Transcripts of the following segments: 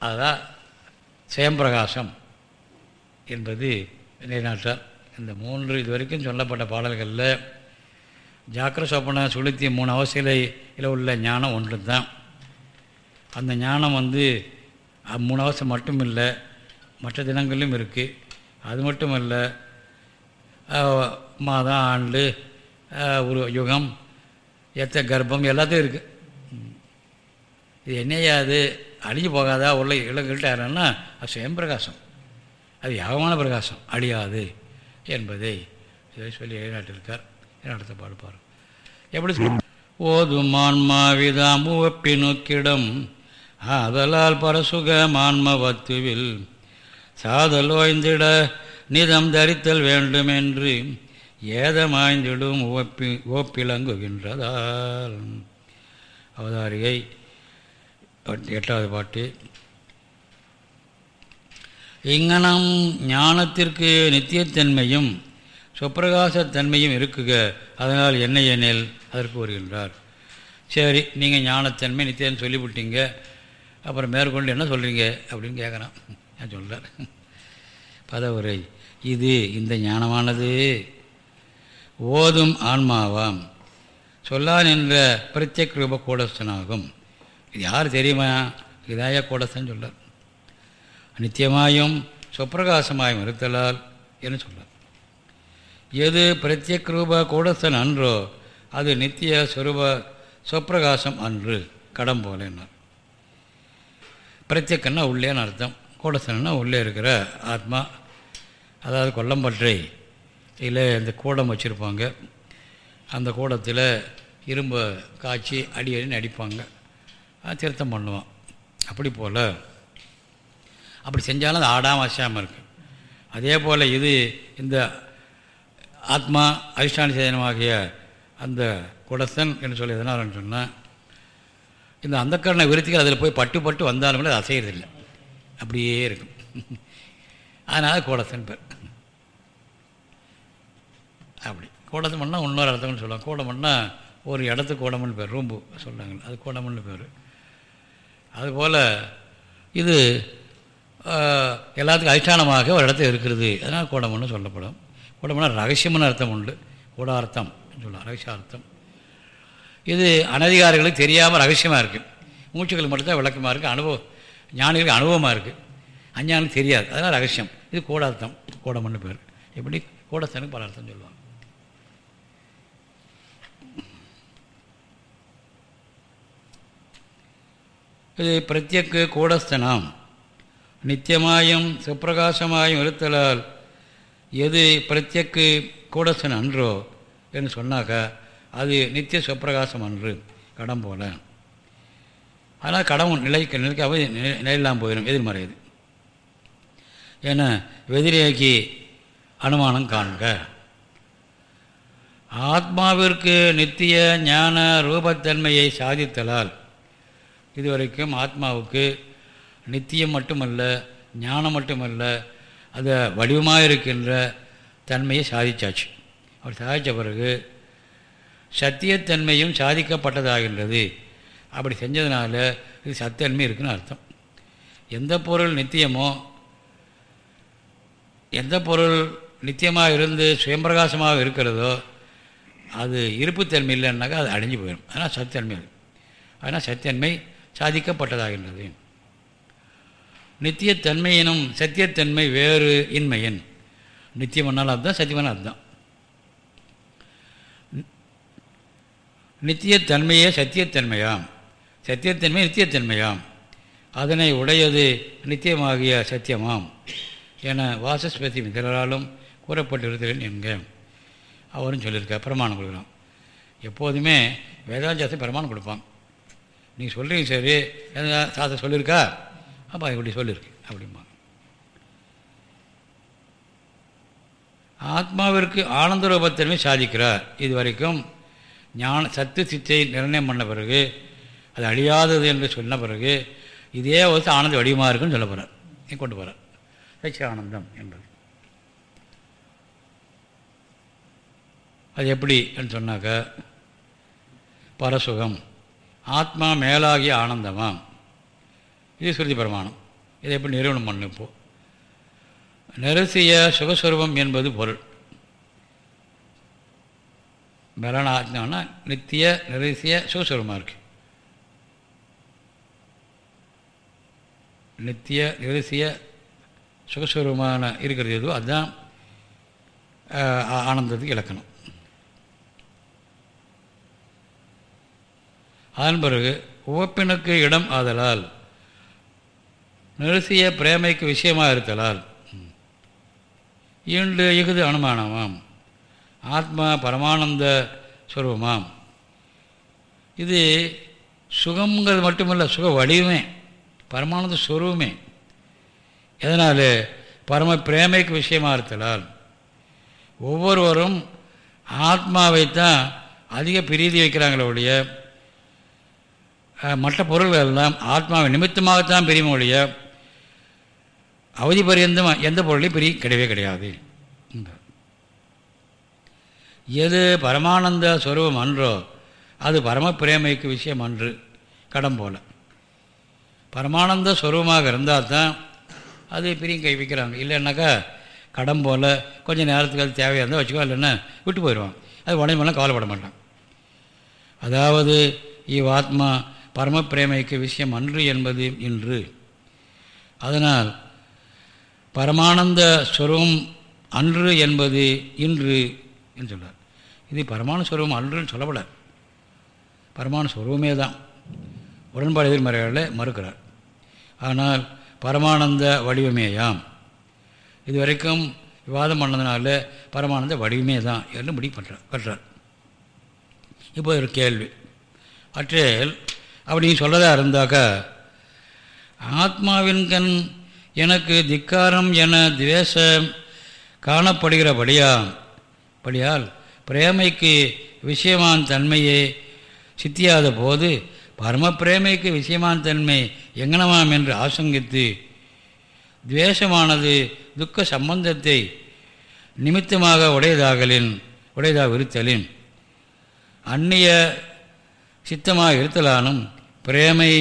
அதுதான் சுயம்பிரகாசம் என்பது நிலைநாட்டார் இந்த மூன்று இதுவரைக்கும் சொல்லப்பட்ட பாடல்களில் ஜாக்கிர சொப்பன சுளுத்திய மூணு அவசியில் உள்ள ஞானம் ஒன்று தான் அந்த ஞானம் வந்து மூணு அவசியம் மட்டும் இல்லை மற்ற தினங்களிலும் இருக்குது அது மட்டும் இல்லை மாதம் ஆண்டு ஒரு யுகம் எத்த கர்ப்பம் எல்லாத்தையும் இருக்குது இது என்னையாது அழிஞ்சு போகாதா உள்ள இளங்கள்ட்ட யாருன்னா அது சுயம்பிரகாசம் அது யாகமான பிரகாசம். அழியாது என்பதை சொல்லி எழுநாட்டிருக்கார் அடுத்த பாடுப்பார் எப்படி ஓது ஓதும் ஆன்மாவிதாம் உவப்பி நோக்கிடம். ஆதலால் பரசுக மான்மவத்துவில் சாதல் ஓய்ந்திட நிதம் தரித்தல் வேண்டும் என்று ஏதமாய்ந்திடும் ஓப்பி ஓப்பிலங்குகின்றதால். அவதாரிகை எட்டாவது பாட்டு. இங்கனம் ஞானத்திற்கு நித்தியத்தன்மையும் சுப்பிரகாசத்தன்மையும் இருக்குக அதனால் என்ன எனில் அதற்கு வருகின்றார் சரி நீங்கள் ஞானத்தன்மை நித்தியம் சொல்லிவிட்டீங்க. அப்புறம் மேற்கொண்டு என்ன சொல்கிறீங்க அப்படின்னு கேட்குறான் நான் சொல்கிறார் பதவுரை. இது இந்த ஞானமானது. ஓதும் ஆன்மாவாம். சொல்லான் என்ற பிரத்யக் ரூப கூடஸ்தனாகும். இது யார் தெரியுமா? இதாய கூடஸ்தன் சொல்லார் நித்தியமாயும் சுப்பிரகாசமாயும் இருத்தலால் என்று சொல்லார் எது பிரத்யக் ரூப கூடசன் அன்றோ அது நித்திய சுரூப சுப்பிரகாசம் அன்று கடம் போல என்னார் பிரத்யக்கன்னா உள்ளேன்னு அர்த்தம். கூடஸ்தன்னா உள்ளே இருக்கிற ஆத்மா அதாவது கொல்லம்பற்றை இல்லை இந்த கூடம் வச்சுருப்பாங்க. அந்த கூடத்தில் இரும்பை காய்ச்சி அடி அடின்னு அடிப்பாங்க. திருத்தம் பண்ணுவோம் அப்படி போல் அப்படி செஞ்சாலும் அது ஆடாமல் அசையாமல் இருக்குது அதே போல் இது இந்த ஆத்மா அதிஷ்டான சேதனமாகிய அந்த குடசன் என்று சொல்லி எதனாலன்னு சொன்னால் இந்த அந்தக்கரண விருத்திகள் அதில் போய் பட்டு பட்டு வந்தாலும் கூட அது அசைகிறதில்லை அப்படியே இருக்கும். அதனால் குடசன் பேர். அப்படி. கூடத்து பண்ணால் இன்னொரு அர்த்தம்னு சொல்லுவாங்க. கூடம் ஒரு இடத்துக்கு கூடம்னு பேர் ரூம்பு சொல்கிறாங்க அது கூடம்னு பேர். அதுபோல் இது எல்லாத்துக்கும் அதிஷ்டானமாக ஒரு இடத்துல இருக்கிறது. அதனால் கூடம்னு சொல்லப்படும். கூடம்னா ரகசியம்னு அர்த்தம் உண்டு. கூடார்த்தம் சொல்லலாம் ரகசியார்த்தம். இது அனதிகாரிகளுக்கு தெரியாமல் ரகசியமாக இருக்குது மூச்சுக்கள் மட்டும்தான் விளக்கமாக இருக்குது அனுபவம் ஞானிகளுக்கு அனுபவமாக இருக்குது அஞ்ஞானுக்கு தெரியாது. அதனால் ரகசியம். இது கூடார்த்தம். கூடம்னு பேர். எப்படி? கூடத்தனுக்கு பல அர்த்தம் சொல்லுவாங்க. பிரத்யக்கு கூடஸ்தனாம். நித்தியமாயும் சுப்பிரகாசமாயும் இருத்தலால் எது பிரத்யக்கு கூடஸ்தன் அன்றோ என்று சொன்னாக்கா அது நித்திய சுப்பிரகாசம் அன்று கடம் போல. ஆனால் கடவுள் நிலைக்க நிலைக்காம நிலையில்லாம் போயிடும் எதிர்மறை இது. ஏன்னா வெதிரேகி அனுமானம் காண்க. ஆத்மாவிற்கு நித்திய ஞான ரூபத்தன்மையை சாதித்தலால் இதுவரைக்கும் ஆத்மாவுக்கு நித்தியம் மட்டுமல்ல ஞானம் மட்டுமல்ல அது வடிவமாக இருக்கின்ற தன்மையை சாதிச்சாச்சு. அவர் சாதித்த பிறகு சத்தியத்தன்மையும் சாதிக்கப்பட்டதாகின்றது. அப்படி செஞ்சதுனால இது சத்தன்மை இருக்குன்னு அர்த்தம். எந்த பொருள் நித்தியமோ எந்த பொருள் நித்தியமாக இருந்து சுயம்பிரகாசமாக இருக்கிறதோ அது இருப்புத்தன்மை இல்லைன்னாக்கா அது அழிஞ்சு போயிடும். அதனால் சத்தன்மை அது. அதனால் சத்தியன்மை சாதிக்கப்பட்டதாகின்றது. நித்தியத்தன்மையினும் சத்தியத்தன்மை வேறு இன்மையன். நித்தியமன்னாலும் அதுதான் சத்தியமான அதுதான். நித்தியத்தன்மையே சத்தியத்தன்மையாம். சத்தியத்தன்மை நித்தியத்தன்மையாம். அதனை உடையது நித்தியமாகிய சத்தியமாம். என வாசஸ்பதி மிதலாலும் கூறப்பட்டிருக்கிறேன் என்க. அவரும் சொல்லியிருக்கார் பிரமாணம் கொடுக்கலாம். எப்போதுமே வேதாந்தாசம் பிரமாணம் கொடுப்பான். நீ சொல்கிறீங்க சரி. சாத்த சொல்லியிருக்கா? அப்போ இப்படி சொல்லியிருக்கு. அப்படிம்பாங்க. ஆத்மாவிற்கு ஆனந்த ரூபத்தன்மை சாதிக்கிறார். இது வரைக்கும் ஞான சத்து சித்தை நிர்ணயம் பண்ண பிறகு அது அழியாதது என்று சொன்ன பிறகு இதே வந்து ஆனந்த வடிவமாக இருக்குன்னு சொல்ல போகிறார் கொண்டு போகிறார் சச்சி ஆனந்தம் என்பது. அது எப்படி என்று சொன்னாக்க பரசுகம் ஆத்மா மேலாகிய ஆனந்தமாம். இது சுருதி பிரமாணம். இதை எப்படி நிறுவனம் பண்ணு இப்போ? நெருசிய சுகஸ்வரூபம் என்பது பொருள். பலனாத்மானா நித்திய நிரசிய சுகஸ்வரூபமாக இருக்கு. நித்திய நிரசிய சுகஸ்வரூபமான இருக்கிறது எதுவோ அதுதான் ஆனந்தத்துக்கு இலக்கணம். அதன் பிறகு உவப்பினுக்கு இடம் ஆதலால் நிறுசிய பிரேமைக்கு விஷயமாக இருத்தலால் ஈண்டு இகுது அனுமானமாம். ஆத்மா பரமானந்த சுரூபமாம். இது சுகங்கிறது மட்டுமல்ல சுக வடிவமே பரமானந்த சுரூபமே. எதனால்? பரம பிரேமைக்கு விஷயமாக இருத்தலால். ஒவ்வொருவரும் ஆத்மாவைத்தான் அதிக பிரீதி வைக்கிறாங்களே ஒழிய மற்ற பொருள்கள் எல்லாம் ஆத்மாவை நிமித்தமாகத்தான் பிரியும் ஒழிய அவதி பரியந்தம் எந்த பொருளையும் பிரி கிடையவே கிடையாது. எது பரமானந்த ஸ்வரூபம் அன்றோ அது பரம பிரேமைக்கு விஷயம் அன்று கடம் போல. பரமானந்த ஸ்வரூபமாக இருந்தால் தான் அது பிரியும் கை வைக்கிறாங்க. இல்லைன்னாக்கா கடம் போல் கொஞ்சம் நேரத்துக்கு அது தேவையாக இருந்தால் வச்சுக்கோ இல்லைன்னா விட்டு போயிடுவான். அது உடம்பெல்லாம் கவலைப்பட மாட்டான். அதாவது இவ் ஆத்மா பரமப்பிரேமைக்கு விஷயம் அன்று என்பது இன்று. அதனால் பரமானந்த ஸ்வரூபம் அன்று என்பது இன்று என்று சொல்கிறார் இது பரமான ஸ்வரூபம் அன்றுன்னு சொல்லப்படாது. பரமான ஸ்வரூபமே தான். உடன்பாடு எதிர்மறைகளில் மறுக்கிறார். ஆனால் பரமானந்த வடிவமேயாம். இது வரைக்கும் விவாதம் பண்ணதுனால பரமானந்த வடிவமே தான் என்று முடிவு பண்ணுறார் கட்டுறார். இப்போ ஒரு கேள்வி. அற்றேல் அப்படின்னு சொல்கிறதா இருந்தாக்கா ஆத்மாவின்கண் எனக்கு திக்காரம் என துவேஷம் காணப்படுகிறபடியா படியால் பிரேமைக்கு விஷயமான தன்மையே சித்தியாத போது பரம பிரேமைக்கு விஷயமான தன்மை எங்கனமாம் என்று ஆசங்கித்து துவேஷமானது துக்க சம்பந்தத்தை நிமித்தமாக உடையதாகலின் உடையதாக இருத்தலின் அந்நிய சித்தமாக இருத்தலானும் பிரேமை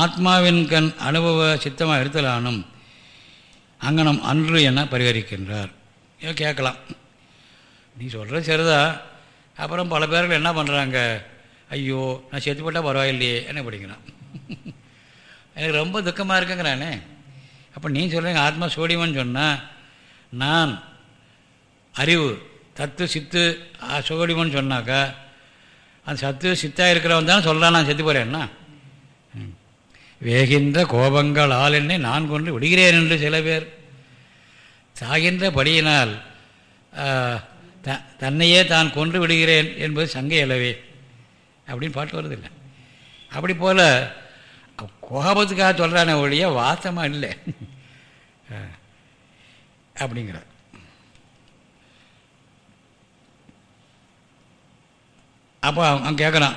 ஆத்மாவின் கண் அனுபவ சித்தமாக இருத்தலானும் அங்கனம் அன்று என பரிகரிக்கின்றார். கேட்கலாம். நீ சொல்கிறது சரிதா? அப்புறம் பல பேர்கள் என்ன பண்ணுறாங்க ஐயோ நான் செத்து போட்டால் பரவாயில்லையே என்ன படிக்கிறான். எனக்கு ரொம்ப துக்கமாக இருக்குங்கிறானே. அப்போ நீ சொல்கிறீங்க ஆத்மா சோடியம்னு சொன்னால் நான் அறிவு தத்து சித்து சோடியம்னு சொன்னாக்கா அந்த சத்து சித்தாக இருக்கிறவன் தான் சொல்கிறான் நான் செத்து போகிறேன்னா வேகின்ற கோபங்கள் ஆள் என்னை நான் கொண்டு விடுகிறேன் என்று சில பேர். சாகின்ற படியினால் த தன்னையே தான் கொன்று விடுகிறேன் என்பது சங்க இலவே அப்படின்னு பாட்டு வருதில்லை. அப்படி போல் கோபத்துக்காக சொல்கிறான ஒழிய வாசமாக இல்லை. அப்படிங்கிற அப்போ அவன் கேட்குறான்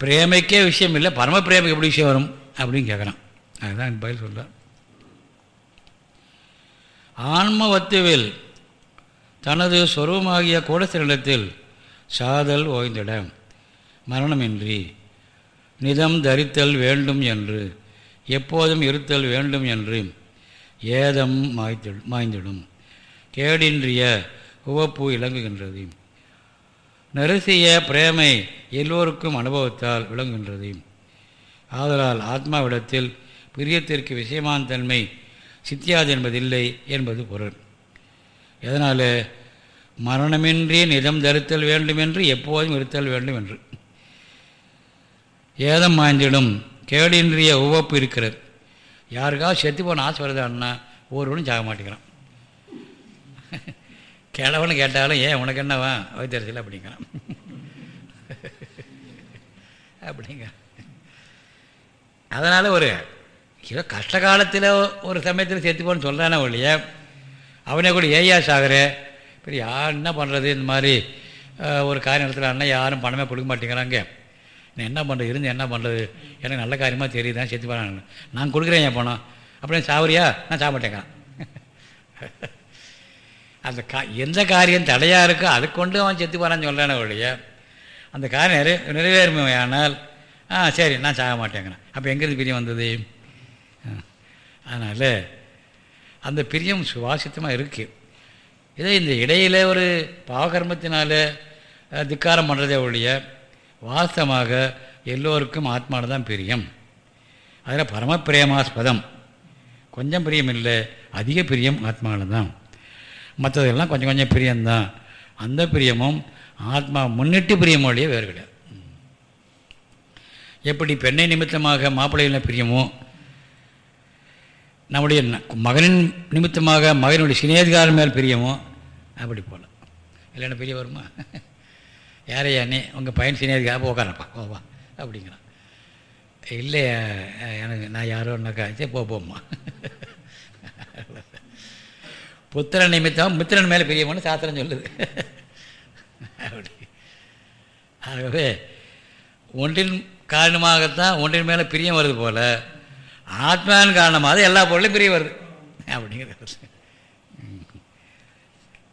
பிரேமைக்கே விஷயம் இல்லை பரம பிரேமைக்கு எப்படி விஷயம் வரும்? அப்படின்னு கேட்குறான் அதுதான் பதில் சொல்ல ஆன்மவத்துவில் தனது சொருவமாகிய கூடத்தினிடத்தில் சாதல் ஓய்ந்திட மரணமின்றி நிதம் தரித்தல் வேண்டும் என்று எப்போதும் இருத்தல் வேண்டும் என்று ஏதம் மாய்த்து மாய்ந்திடும். கேடின்றிய உவப்பு விளங்குகின்றது. நெருசிய பிரேமை எல்லோருக்கும் அனுபவத்தால் விளங்குகின்றது. ஆதலால் ஆத்மாவிடத்தில் பிரியத்திற்கு விஷயமான தன்மை சித்தியாது என்பதில்லை என்பது பொருள். எதனால்? மரணமின்றி நிதம் தருத்தல் வேண்டுமென்று எப்போதும் இருத்தல் வேண்டும் என்று ஏதம் மாய்ந்திடும் கேடின்றிய உவப்பு இருக்கிறது. யாருக்காவது செத்து போன ஆசை வருதான்னா ஒருவனும் சாக மாட்டேங்கிறான். கிழவனு கேட்டாலும் ஏன் உனக்கு என்னவா? வைத்தறிச்சல் அப்படிங்கிறான். அப்படிங்க அதனால் ஒரு ஏதோ கஷ்ட காலத்தில் ஒரு சமயத்தில் செத்து போன்னு சொல்கிறானே ஒழிய அவனே கூட ஏயா சாகர இப்போ யார் என்ன பண்ணுறது இந்த மாதிரி ஒரு காரியம் நடத்துகிறான்னா யாரும் பணமே கொடுக்க மாட்டேங்கிறாங்க. நான் என்ன பண்ணுறது இருந்து என்ன பண்ணுறது எனக்கு நல்ல காரியமாக தெரியுதான் செத்து போகிறாங்க நான் கொடுக்குறேன் என் பணம். அப்படியே சாவரியா நான் சாப்பிட மாட்டேங்கிறான். அந்த கா எந்த காரியம் தடையாக இருக்கோ அது கொண்டு அவன் செத்து போகிறான்னு சொல்கிறானே ஒழிய அந்த காரியம் நிறை நிறைவேறுமையானால் ஆ சரி நான் சாக மாட்டேங்கிறேன். அப்போ எங்கேருந்து பிரியம் வந்தது? அதனால் அந்த பிரியம் சுவாசித்தமாக இருக்குது இதே இந்த இடையில் ஒரு பாவகர்மத்தினால திக்காரம் பண்ணுறதே ஒழிய வாஸ்தமாக எல்லோருக்கும் ஆத்மாவில் தான் பிரியம். அதில் பரமபிரேமாஸ்பதம் கொஞ்சம் பிரியம் இல்லை அதிக பிரியம் ஆத்மாவில் தான். மற்றதெல்லாம் கொஞ்சம் கொஞ்சம் பிரியம்தான். அந்த பிரியமும் ஆத்மா முன்னிட்டு பிரியம் ஒழிய வேறு கிடையாது. எப்படி பெண்ணை நிமித்தமாக மாப்பிள்ளையில் பிரியமோ நம்முடைய மகனின் நிமித்தமாக மகனுடைய சினேதிகாரன் மேல் பிரியமோ அப்படி போல. இல்லைன்னா பிரிய வருமா? யாரையா நீ? உங்கள் பையன் சினேதிகார அப்போ உட்காரப்பா வா அப்படிங்கிறான். இல்லை எனக்கு நான் யாரோன்னாக்கா சரி போ போம்மா. புத்திரன் நிமித்தம் மித்திரன் மேலே பிரியமோன்னு சாஸ்திரம் சொல்லுது. அப்படி. ஆகவே ஒன்றின் காரணமாகத்தான் ஒன்றின் மேலே பிரியம் வருது போல். ஆத்மாவின் காரணமாக எல்லா பொருளையும் பிரியம் வருது. அப்படிங்கிறது. ம்.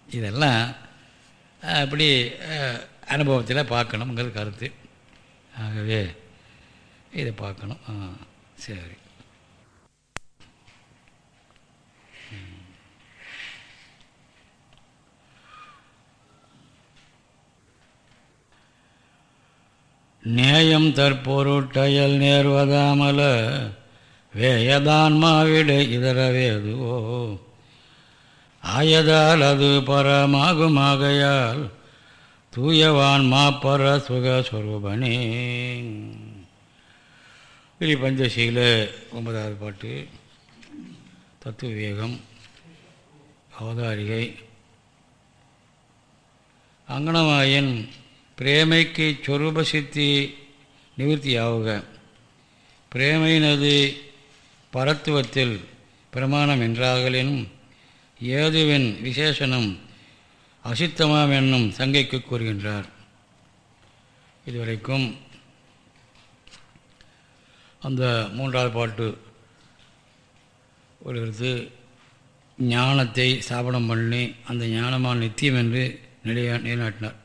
இதெல்லாம் அப்படி இப்படி அனுபவத்தில் பார்க்கணுங்கிறது கருத்து. ஆகவே இதை பார்க்கணும். ஆ சரி. நேயம் தற்பொருட்டயல் நேர்வதாமல வேயதான்மாவிட இதரவேதுவோ ஆயதால் அது பரமாகுமாகையால் தூயவான் மாப்பர சுகஸ்வரூபனே. விரி பஞ்சசீல ஒன்பதாவது பாட்டு. தத்துவ விவேகம் அவதாரிகை. அங்கனமாயின் பிரேமைக்கு சொரூப சித்தி நிவர்த்தியாவுக. பிரேமையினது பரத்துவத்தில் பிரமாணம் என்றாகலினும் ஏதுவின் விசேஷனம் அசித்தமாம் என்னும் சங்கைக்கு கூறுகின்றார். இதுவரைக்கும் அந்த மூன்றாவது பாட்டு ஒரு ஞானத்தை ஸ்தாபனம் பண்ணி அந்த ஞானமான நித்தியம் என்று நிலையா நிலைநாட்டினார்.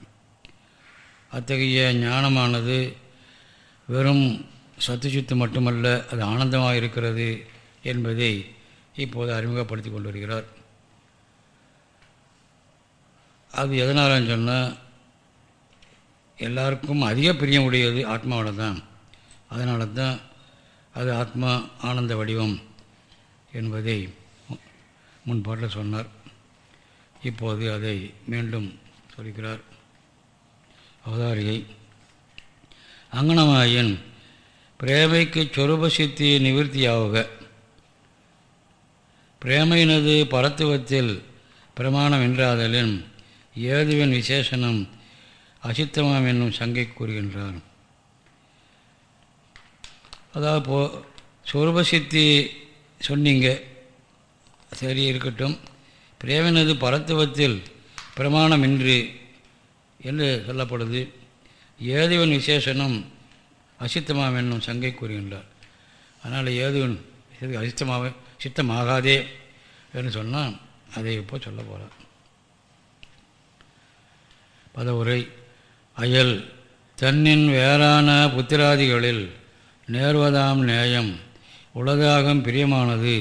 அத்தகைய ஞானமானது வெறும் சத்துச்சித்து மட்டுமல்ல அது ஆனந்தமாக இருக்கிறது என்பதை இப்போது அறிமுகப்படுத்தி கொண்டு வருகிறார். அது எதனாலன்னு சொன்னால் எல்லாருக்கும் அதிக பிரியம் உடையது ஆத்மாவோட தான் அதனால தான் அது ஆத்மா ஆனந்த வடிவம் என்பதை முன்பாட்டில் சொன்னார். இப்போது அதை மீண்டும் சொல்கிறார். அவதாரியை. அங்கனமாயின் பிரேமைக்கு சொரூப சித்தி நிவர்த்தியாவுக. பிரேமையினது பரத்துவத்தில் பிரமாணம் என்றாதலின் ஏதுவின் விசேஷனம் அசித்தமாம் என்னும் சங்கை கூறுகின்றார் அதாவது போ சொரூப சித்தி சொன்னீங்க. சரி இருக்கட்டும். பிரேமினது பரத்துவத்தில் பிரமாணமின்றி என்று சொல்லப்படுது. ஏதுவன் விசேஷனும் அசித்தமாம் என்னும் சங்கை கூறுகின்றார். அதனால் ஏதுவன் இது அசித்தமாக சித்தமாகாதே என்று சொன்னால் அதை இப்போ சொல்ல போகிறார் பதவுரை அயல் தன்னின் வேறான புத்திராதிகளில் நேர்வதாம் நேயம் உலகாகும் பிரியமானது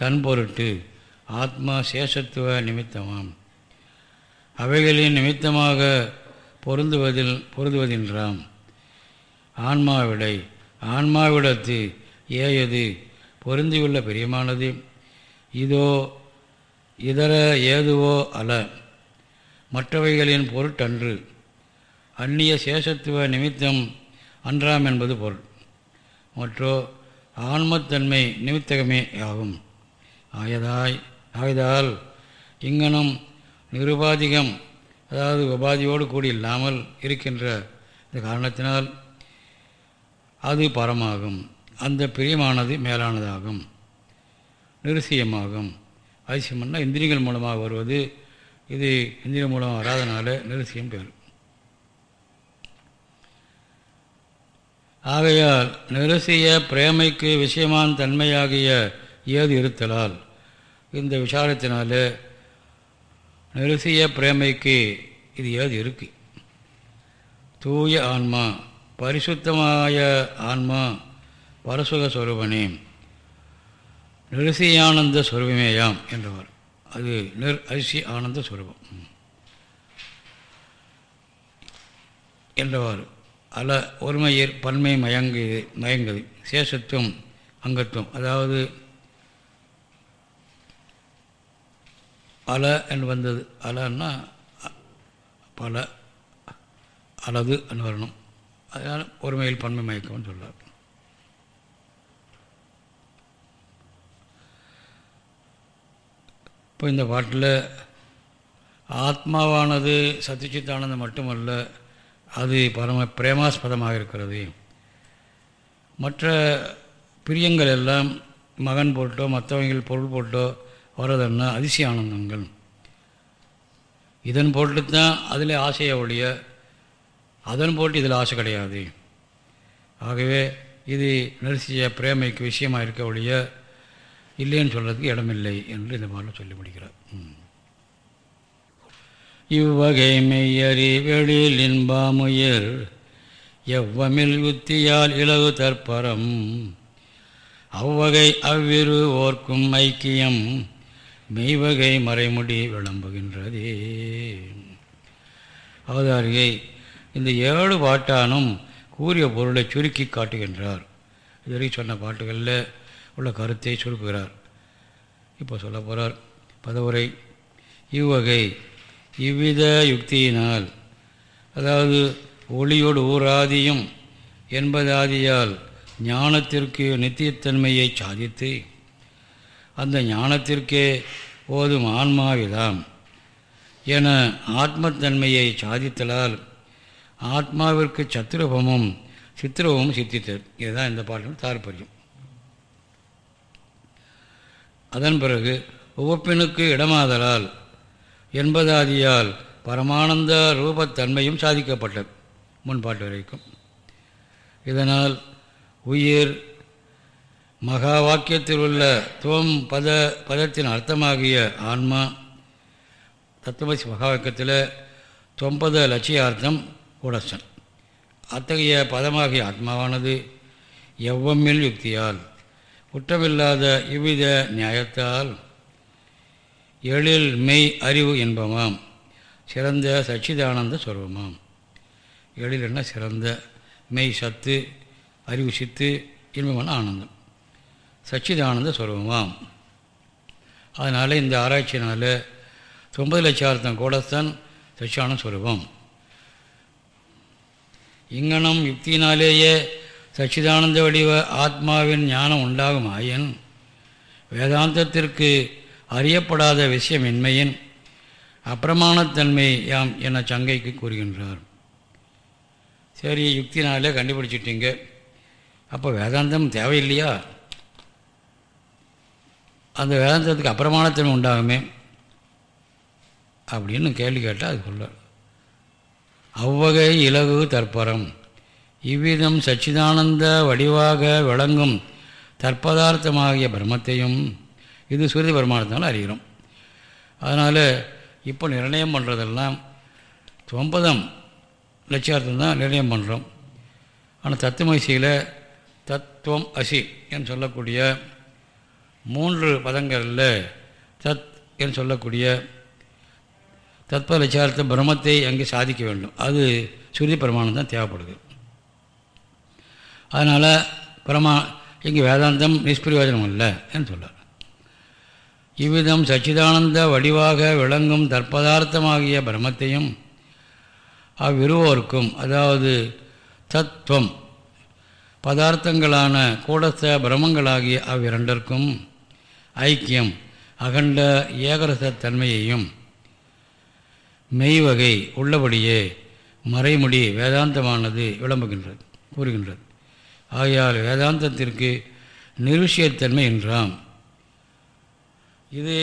தன் பொருட்டு ஆத்மா சேஷத்துவ நிமித்தமாம். அவைகளின் நிமித்தமாக பொருந்துவதில் பொருந்துவதின்றாம். ஆன்மாவிடை ஆன்மாவிடத்து ஏயது பொருந்தியுள்ள பிரியமானது. இதோ இதர ஏதுவோ அல மற்றவைகளின் பொருட்டன்று அந்நிய சேஷத்துவ நிமித்தம் அன்றாம் என்பது பொருள். மற்றோ ஆன்மத்தன்மை நிமித்தகமே ஆகும். ஆயதாய் ஆயதால் இங்கனம் நிருபாதிகம் அதாவது உபாதியோடு கூடி இல்லாமல் இருக்கின்ற இந்த காரணத்தினால் அது பரமாகும். அந்த பிரியமானது மேலானதாகும். நிருசியமாகும். அதிசயம்னா இந்திரியங்கள் மூலமாக வருவது. இது இந்திரியம் மூலமாக வராதனால நிருசியம் பேர். ஆகையால் நிருசிய பிரேமைக்கு விஷயமான தன்மையாகிய ஏது இருத்தலால் இந்த விசாரத்தினாலே நிருசிய பிரேமைக்கு இது ஏது இருக்கு? தூய ஆன்மா பரிசுத்தமாய ஆன்மா பரசுக சொரூபனே நிருசியானந்த ஸ்வரூபமேயாம் என்றவர். அது நிர் அரிசி ஆனந்த ஸ்வரூபம் என்றவாறு அல ஒருமையர் பன்மை மயங்கு மயங்குது. சேஷத்துவம் அங்கத்துவம். அதாவது அல என்று வந்தது. அலன்னா பல அலது என்று வரணும். அதனால் ஒருமையில் பன்மை மயக்கம்னு சொல்கிறார் இப்போ இந்த பாட்டில் ஆத்மாவானது சத்தியச்சித்தானந்தம் மட்டுமல்ல அது பரம பிரேமாஸ்பதமாக இருக்கிறது. மற்ற பிரியங்கள் எல்லாம் மகன் போட்டோ மற்றவங்கள் பொருள் போட்டோ வர்றதுன்னா அதிசய ஆனந்தங்கள் இதன் போட்டு தான் அதில் ஆசையை ஒழிய அதன் போட்டு இதில் ஆசை கிடையாது. ஆகவே இது நரிசிய பிரேமைக்கு விஷயமாக இருக்க ஒழிய இல்லைன்னு சொல்கிறதுக்கு இடமில்லை என்று இந்த மாதிரி சொல்லி முடிக்கிறார். இவ்வகை மெய்யறி வெளியில் இன்பாமுயர் எவ்வமில் யுத்தியால் இலகு தற்பரம் அவ்வகை அவ்விரு ஓர்க்கும் ஐக்கியம் மெய்வகை மறைமுடி விளம்புகின்றதே. அவதாரியை இந்த ஏழு பாட்டானும் கூறிய பொருளை சுருக்கி காட்டுகின்றார். இதுவரைக்கும் சொன்ன பாட்டுகளில் உள்ள கருத்தை சுருக்குகிறார். இப்போ சொல்ல போகிறார் பதவுரை இவ்வகை இவ்வித யுக்தியினால் அதாவது ஒளியோடு ஊராதியும் என்பதாதியால் ஞானத்திற்கு நித்தியத்தன்மையை சாதித்து அந்த ஞானத்திற்கே போதும் ஆன்மாவிதாம் என ஆத்மத்தன்மையை சாதித்தலால் ஆத்மாவிற்கு சத்ருபமும் சித்திரவமும் சித்தித்தர் இதுதான் இந்த பாட்டின் தாற்பயம். அதன் பிறகு உவப்பினுக்கு இடமாதலால் என்பதாதியால் பரமானந்த ரூபத்தன்மையும் சாதிக்கப்பட்டது. முன்பாட்டு வரைக்கும். இதனால் உயிர் மகா வாக்கியத்தில் உள்ள துவம் பத பதத்தின் அர்த்தமாகிய ஆன்மா தத்துவசி மகா வாக்கியத்தில் தொம்பத லட்சியார்த்தம் கூடசன் அத்தகைய பதமாகிய ஆத்மாவானது எவ்வம்மில் யுக்தியால் குற்றமில்லாத இவ்வித நியாயத்தால் எழில் மெய் அறிவு என்பமாம் சிறந்த சச்சிதானந்த சொருபமாம் எழில் என்ன சிறந்த மெய் சத்து அறிவு சித்து இன்பமான ஆனந்தம். சச்சிதானந்த சொருபமாம். அதனால் இந்த ஆராய்ச்சினால் தொம்பது லட்சார்த்தம் கூடத்தான் சச்சியான சொரூபம். இங்கனம் யுக்தினாலேயே சச்சிதானந்த வடிவ ஆத்மாவின் ஞானம் உண்டாகும் ஆயின் வேதாந்தத்திற்கு அறியப்படாத விஷயமின்மையின் அப்பிரமாணத்தன்மை யாம் என சங்கைக்கு கூறுகின்றார். சரி யுக்தினாலே கண்டுபிடிச்சிட்டீங்க. அப்போ வேதாந்தம் தேவையில்லையா? அந்த வேதாந்தத்துக்கு அப்பிரமாணத்தன்மை உண்டாகுமே அப்படின்னு கேள்வி கேட்டால் அது சொல்ல. அவ்வகை இலகு தற்பரம். இவ்விதம் சச்சிதானந்த வடிவாக விளங்கும் தற்பதார்த்தமாகிய பிரம்மத்தையும் இது சுருதி பிரமாணத்தினால அறிகிறோம். அதனால் இப்போ நிர்ணயம் பண்ணுறதெல்லாம் தொம்பதம் லட்சியார்த்தம் தான் நிர்ணயம் பண்ணுறோம் ஆனால் தத்துவமசியில் தத்துவம் அசி என்று சொல்லக்கூடிய மூன்று பதங்களில் தத் என்று சொல்லக்கூடிய தத்ப லட்சார்த்த பிரம்மத்தை அங்கே சாதிக்க வேண்டும். அது சுருதி பிரமாணம் தான் தேவைப்படுது. அதனால் பிரமா இங்கே வேதாந்தம் நிஷ்பிரயோஜனம் இல்லை என்று சொல்கிறார் இவ்விதம் சச்சிதானந்த வடிவாக விளங்கும் தற்பதார்த்தமாகிய பிரம்மத்தையும் அவ்விருவோருக்கும் அதாவது தத்துவம் பதார்த்தங்களான கூடஸ்த பிரமங்களாகிய அவ்விரண்டிற்கும் ஐக்கியம் அகண்ட ஏகரசத்தன்மையையும் மெய்வகை உள்ளபடியே மறைமுடி வேதாந்தமானது விளம்புகின்றது கூறுகின்றது. ஆகையால் வேதாந்தத்திற்கு நிருஷியத்தன்மை என்றாம். இது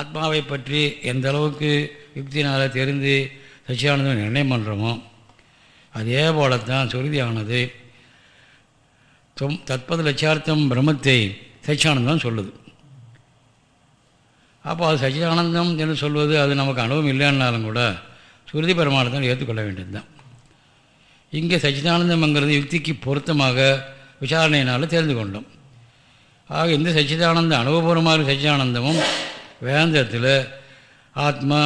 ஆத்மாவை பற்றி எந்த அளவுக்கு யுக்தினால் தெரிந்து சச்சியானந்தம் நிர்ணயம் பண்ணுறோமோ அதே போலத்தான் சுருதியானது தொம் தற்பது லட்சார்த்தம் பிரம்மத்தை சச்சியானந்தம் சொல்லுது. அப்போ அது சச்சிதானந்தம் என்று சொல்வது அது நமக்கு அனுபவம் இல்லைன்னாலும் கூட சுருதி பிரமாணத்தை ஏற்றுக்கொள்ள வேண்டியது தான் இங்கே சச்சிதானந்தம்ங்கிறது யுக்திக்கு பொருத்தமாக விசாரணையினால் தெரிந்து கொண்டோம். ஆக இந்த சச்சிதானந்த அனுபவபூர்வமாக சச்சிதானந்தமும் வேந்தத்தில் ஆத்மா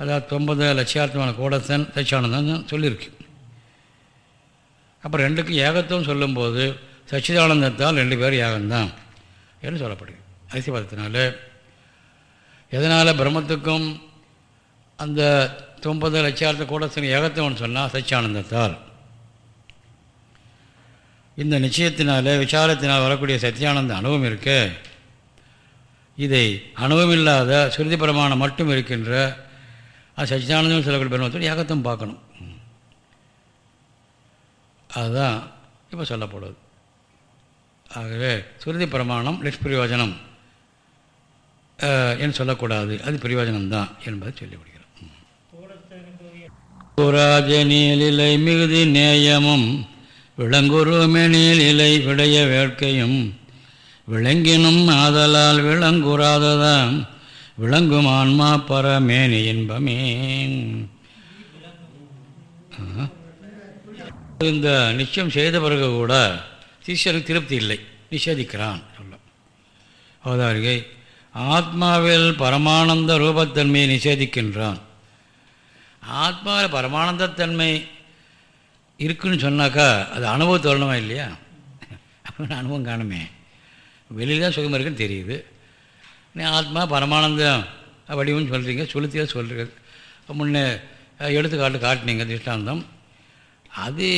அதாவது தொம்பது லட்சியார்த்தமான கூடத்தன் சச்சியானந்தம் சொல்லியிருக்கு. அப்புறம் ரெண்டுக்கும் ஏகத்துவம் சொல்லும்போது சச்சிதானந்தத்தால் ரெண்டு பேர் ஏகம்தான் என்று சொல்லப்படுது அதிசயபதத்தினால எதனால் பிரம்மத்துக்கும் அந்த தொம்பது லட்சியார்த்த கூடத்தின் ஏகத்துவம்னு சொன்னால் சச்சியானந்தத்தால்? இந்த நிச்சயத்தினால் விசாரத்தினால் வரக்கூடிய சத்தியானந்த அனுபவம் இருக்க. இதை அனுபவமில்லாத சுருதி பிரமாணம் மட்டும் இருக்கின்ற சச்சிதானந்தம் சொல்லக்கூடிய பிரம்மத்தோடு ஏகத்தம் பார்க்கணும். அதுதான் இப்போ சொல்லப்படுவது ஆகவே சுருதி பிரமாணம் நிஷ்பிரயோஜனம். என்று சொல்லக்கூடாது. அது பிரயோஜனம்தான் என்பதை சொல்லிவிடுகிறோம். புராஜனியலிலை மிகுதி நேயமும் விளங்குருமெனில் இலை விடைய வேட்கையும் விளங்கினும் ஆதலால் விளங்குறாததான் விளங்கும் ஆன்மா பரமேனி இன்பமே. இந்த நிச்சயம் செய்த பிறகு கூட சிஷியனுக்கு திருப்தி இல்லை. நிஷேதிக்கிறான் சொல்ல. அவதாரிகை ஆத்மாவில் பரமானந்த ரூபத்தன்மையை நிஷேதிக்கின்றான். ஆத்மாவில் பரமானந்தத்தன்மை இருக்குன்னு சொன்னாக்கா அது அனுபவத்தை வரணுமா இல்லையா? அப்படின்னு அனுபவம் காணுமே. வெளியில் தான் சுகம் இருக்குன்னு தெரியுது. நீ ஆத்மா பரமானந்தம் வடிவம்னு சொல்கிறீங்க சுளுத்தியாக சொல்கிறீங்க முன்னே எடுத்துக்காட்டு காட்டினீங்க திஷ்டாந்தம் அது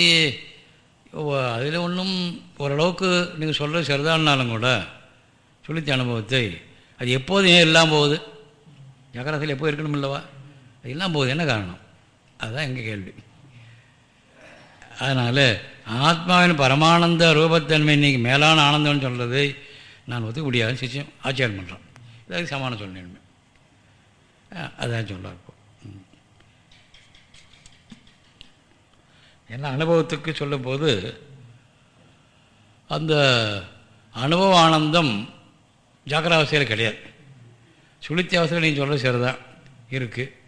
அதில் ஒன்றும் ஓரளவுக்கு நீங்கள் சொல்கிறது சரிதானாலும் கூட சுளுத்தி அனுபவத்தை அது எப்போதும் ஏன் இல்லாமல் போகுது? ஜகரத்தில் எப்போ இருக்கணும் இல்லவா அது இல்லாமல் போகுது. என்ன காரணம்? அதுதான் எங்கள் கேள்வி. அதனால் ஆத்மாவின் பரமானந்த ரூபத்தன்மை இன்றைக்கி மேலான ஆனந்தம்னு சொல்கிறது நான் ஒத்துக்க முடியாதுன்னு சிச்சம் ஆச்சாரம் பண்ணுறோம் இதாக சமானம் சொல்லணுமே அதான் சொல்ல இப்போ. என்ன அனுபவத்துக்கு சொல்லும்போது அந்த அனுபவ ஆனந்தம் ஜாக்கிராவஸ்தையில் கிடையாது. சுளுத்தி அவசியம் நீங்கள் சொல்கிறது சரிதான். இருக்குது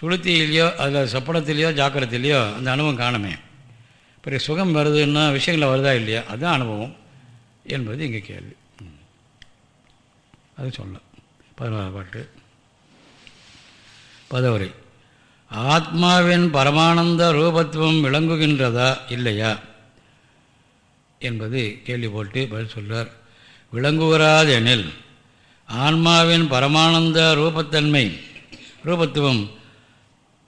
சுளுத்தியிலையோ அதில் சொப்பனத்திலையோ ஜாக்கிரத்திலையோ அந்த அனுபவம் காணுமே. பிறகு சுகம் வருதுன்னா விஷயங்களில் வருதா இல்லையா? அதுதான் அனுபவம் என்பது இங்கே கேள்வி. அது சொல்ல பதினோராம் பாட்டு. பதவரை. ஆத்மாவின் பரமானந்த ரூபத்துவம் விளங்குகின்றதா இல்லையா? என்பது கேள்வி போட்டு பதில் சொல்வார் விளங்குகிறாதெனில் ஆன்மாவின் பரமானந்த ரூபத்தன்மை ரூபத்துவம்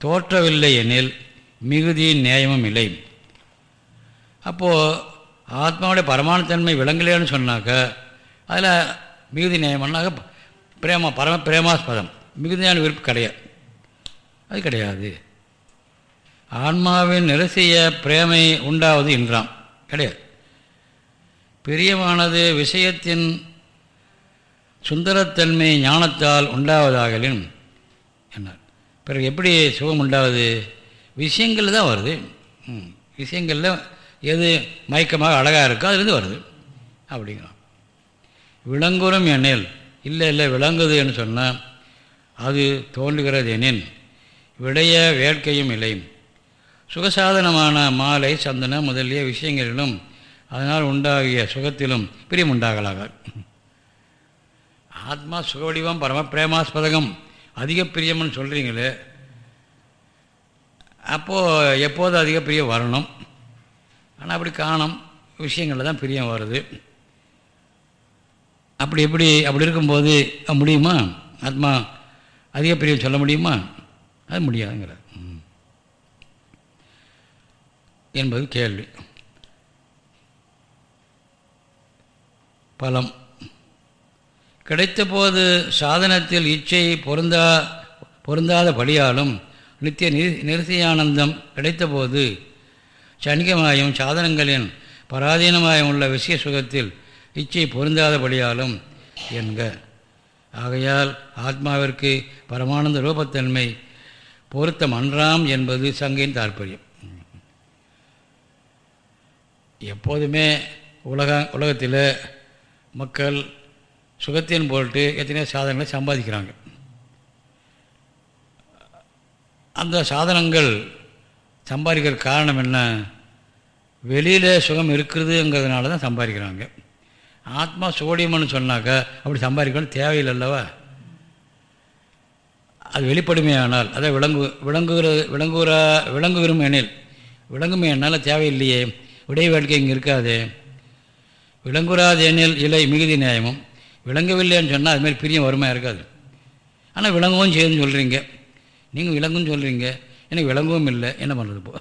தோற்றவில்லை எனில் மிகுதி நியாயமும் இல்லை. அப்போது ஆத்மாவுடைய பரமானத்தன்மை விளங்கலையான்னு சொன்னாக்க அதில் மிகுதி நியாயம்னாக்க பிரேமா பரம பிரேமாஸ்பதம். மிகுதியான விருப்பு கிடையாது அது கிடையாது. ஆன்மாவின் நிரசிய பிரேமை உண்டாவது என்றாம் கிடையாது. பிரியமானது விஷயத்தின் சுந்தரத்தன்மை ஞானத்தால் உண்டாவதாகலின் என்னார் பிறகு எப்படி சுகம் உண்டாவது? விஷயங்கள் தான் வருது. விஷயங்களில் எது மயக்கமாக அழகாக இருக்கோ அதுலேருந்து வருது. அப்படிங்கிறான். விளங்குறம் எனில் இல்லை இல்லை விளங்குது என்று சொன்னால் அது தோன்றுகிறது எனின் விடைய வேட்கையும் இல்லை. சுகசாதனமான மாலை சந்தனம் முதலிய விஷயங்களிலும் அதனால் உண்டாகிய சுகத்திலும் பிரியம் உண்டாகலாக. ஆத்மா சுகவடிவம் பரம பிரேமாஸ்பதகம் அதிக பிரியம்னு சொல்கிறீங்களே அப்போது எப்போது அதிக பிரியம் வரணும்? ஆனால் அப்படி காணும் விஷயங்களில் தான் பிரியம் வருது. அப்படி எப்படி அப்படி இருக்கும்போது முடியுமா? ஆத்மா அதிக பிரியம் சொல்ல முடியுமா? அது முடியாதுங்கிற என்பது கேள்வி. பலம். கிடைத்தபோது சாதனத்தில் இச்சை பொருந்தா பொருந்தாத பொருந்தாதபடியாலும் நித்திய நிறுத்தியானந்தம் கிடைத்தபோது சனிகமாயும் சாதனங்களின் பராதீனமாயும் உள்ள விஷய சுகத்தில் இச்சை பொருந்தாதபடியாலும் என்க. ஆகையால் ஆத்மாவிற்கு பரமானந்த ரூபத்தன்மை பொருத்தம் அன்றாம் என்பது சங்கையின் தாற்பயம். எப்போதுமே உலக உலகத்தில் மக்கள் சுகத்தின் பொருட்டு எத்தனையோ சாதனங்களை சம்பாதிக்கிறாங்க. அந்த சாதனங்கள் சம்பாதிக்கிற காரணம் என்ன? வெளியில் சுகம் இருக்கிறதுங்கிறதுனால தான் சம்பாதிக்கிறாங்க. ஆத்மா சோடியம்னு சொன்னாக்கா அப்படி சம்பாதிக்கணும் தேவையில்லை அல்லவா? அது வெளிப்படுமையானால் அதை விளங்கு விளங்குகிற விளங்குகிறா விளங்குகிறோம் எனில் விளங்குமே என்னால் தேவையில்லையே விடை வாழ்க்கை இங்கே இருக்காது. விளங்குறாது எனில் இலை மிகுதி நியாயமும். விளங்கவில்லைன்னு சொன்னால் அதுமாரி பிரியம் வருமா இருக்காது. ஆனால் விளங்கவும் செய்யுன்னு சொல்கிறீங்க நீங்கள் விளங்குன்னு சொல்கிறீங்க எனக்கு விளங்கவும் இல்லை. என்ன பண்ணுறது இப்போ?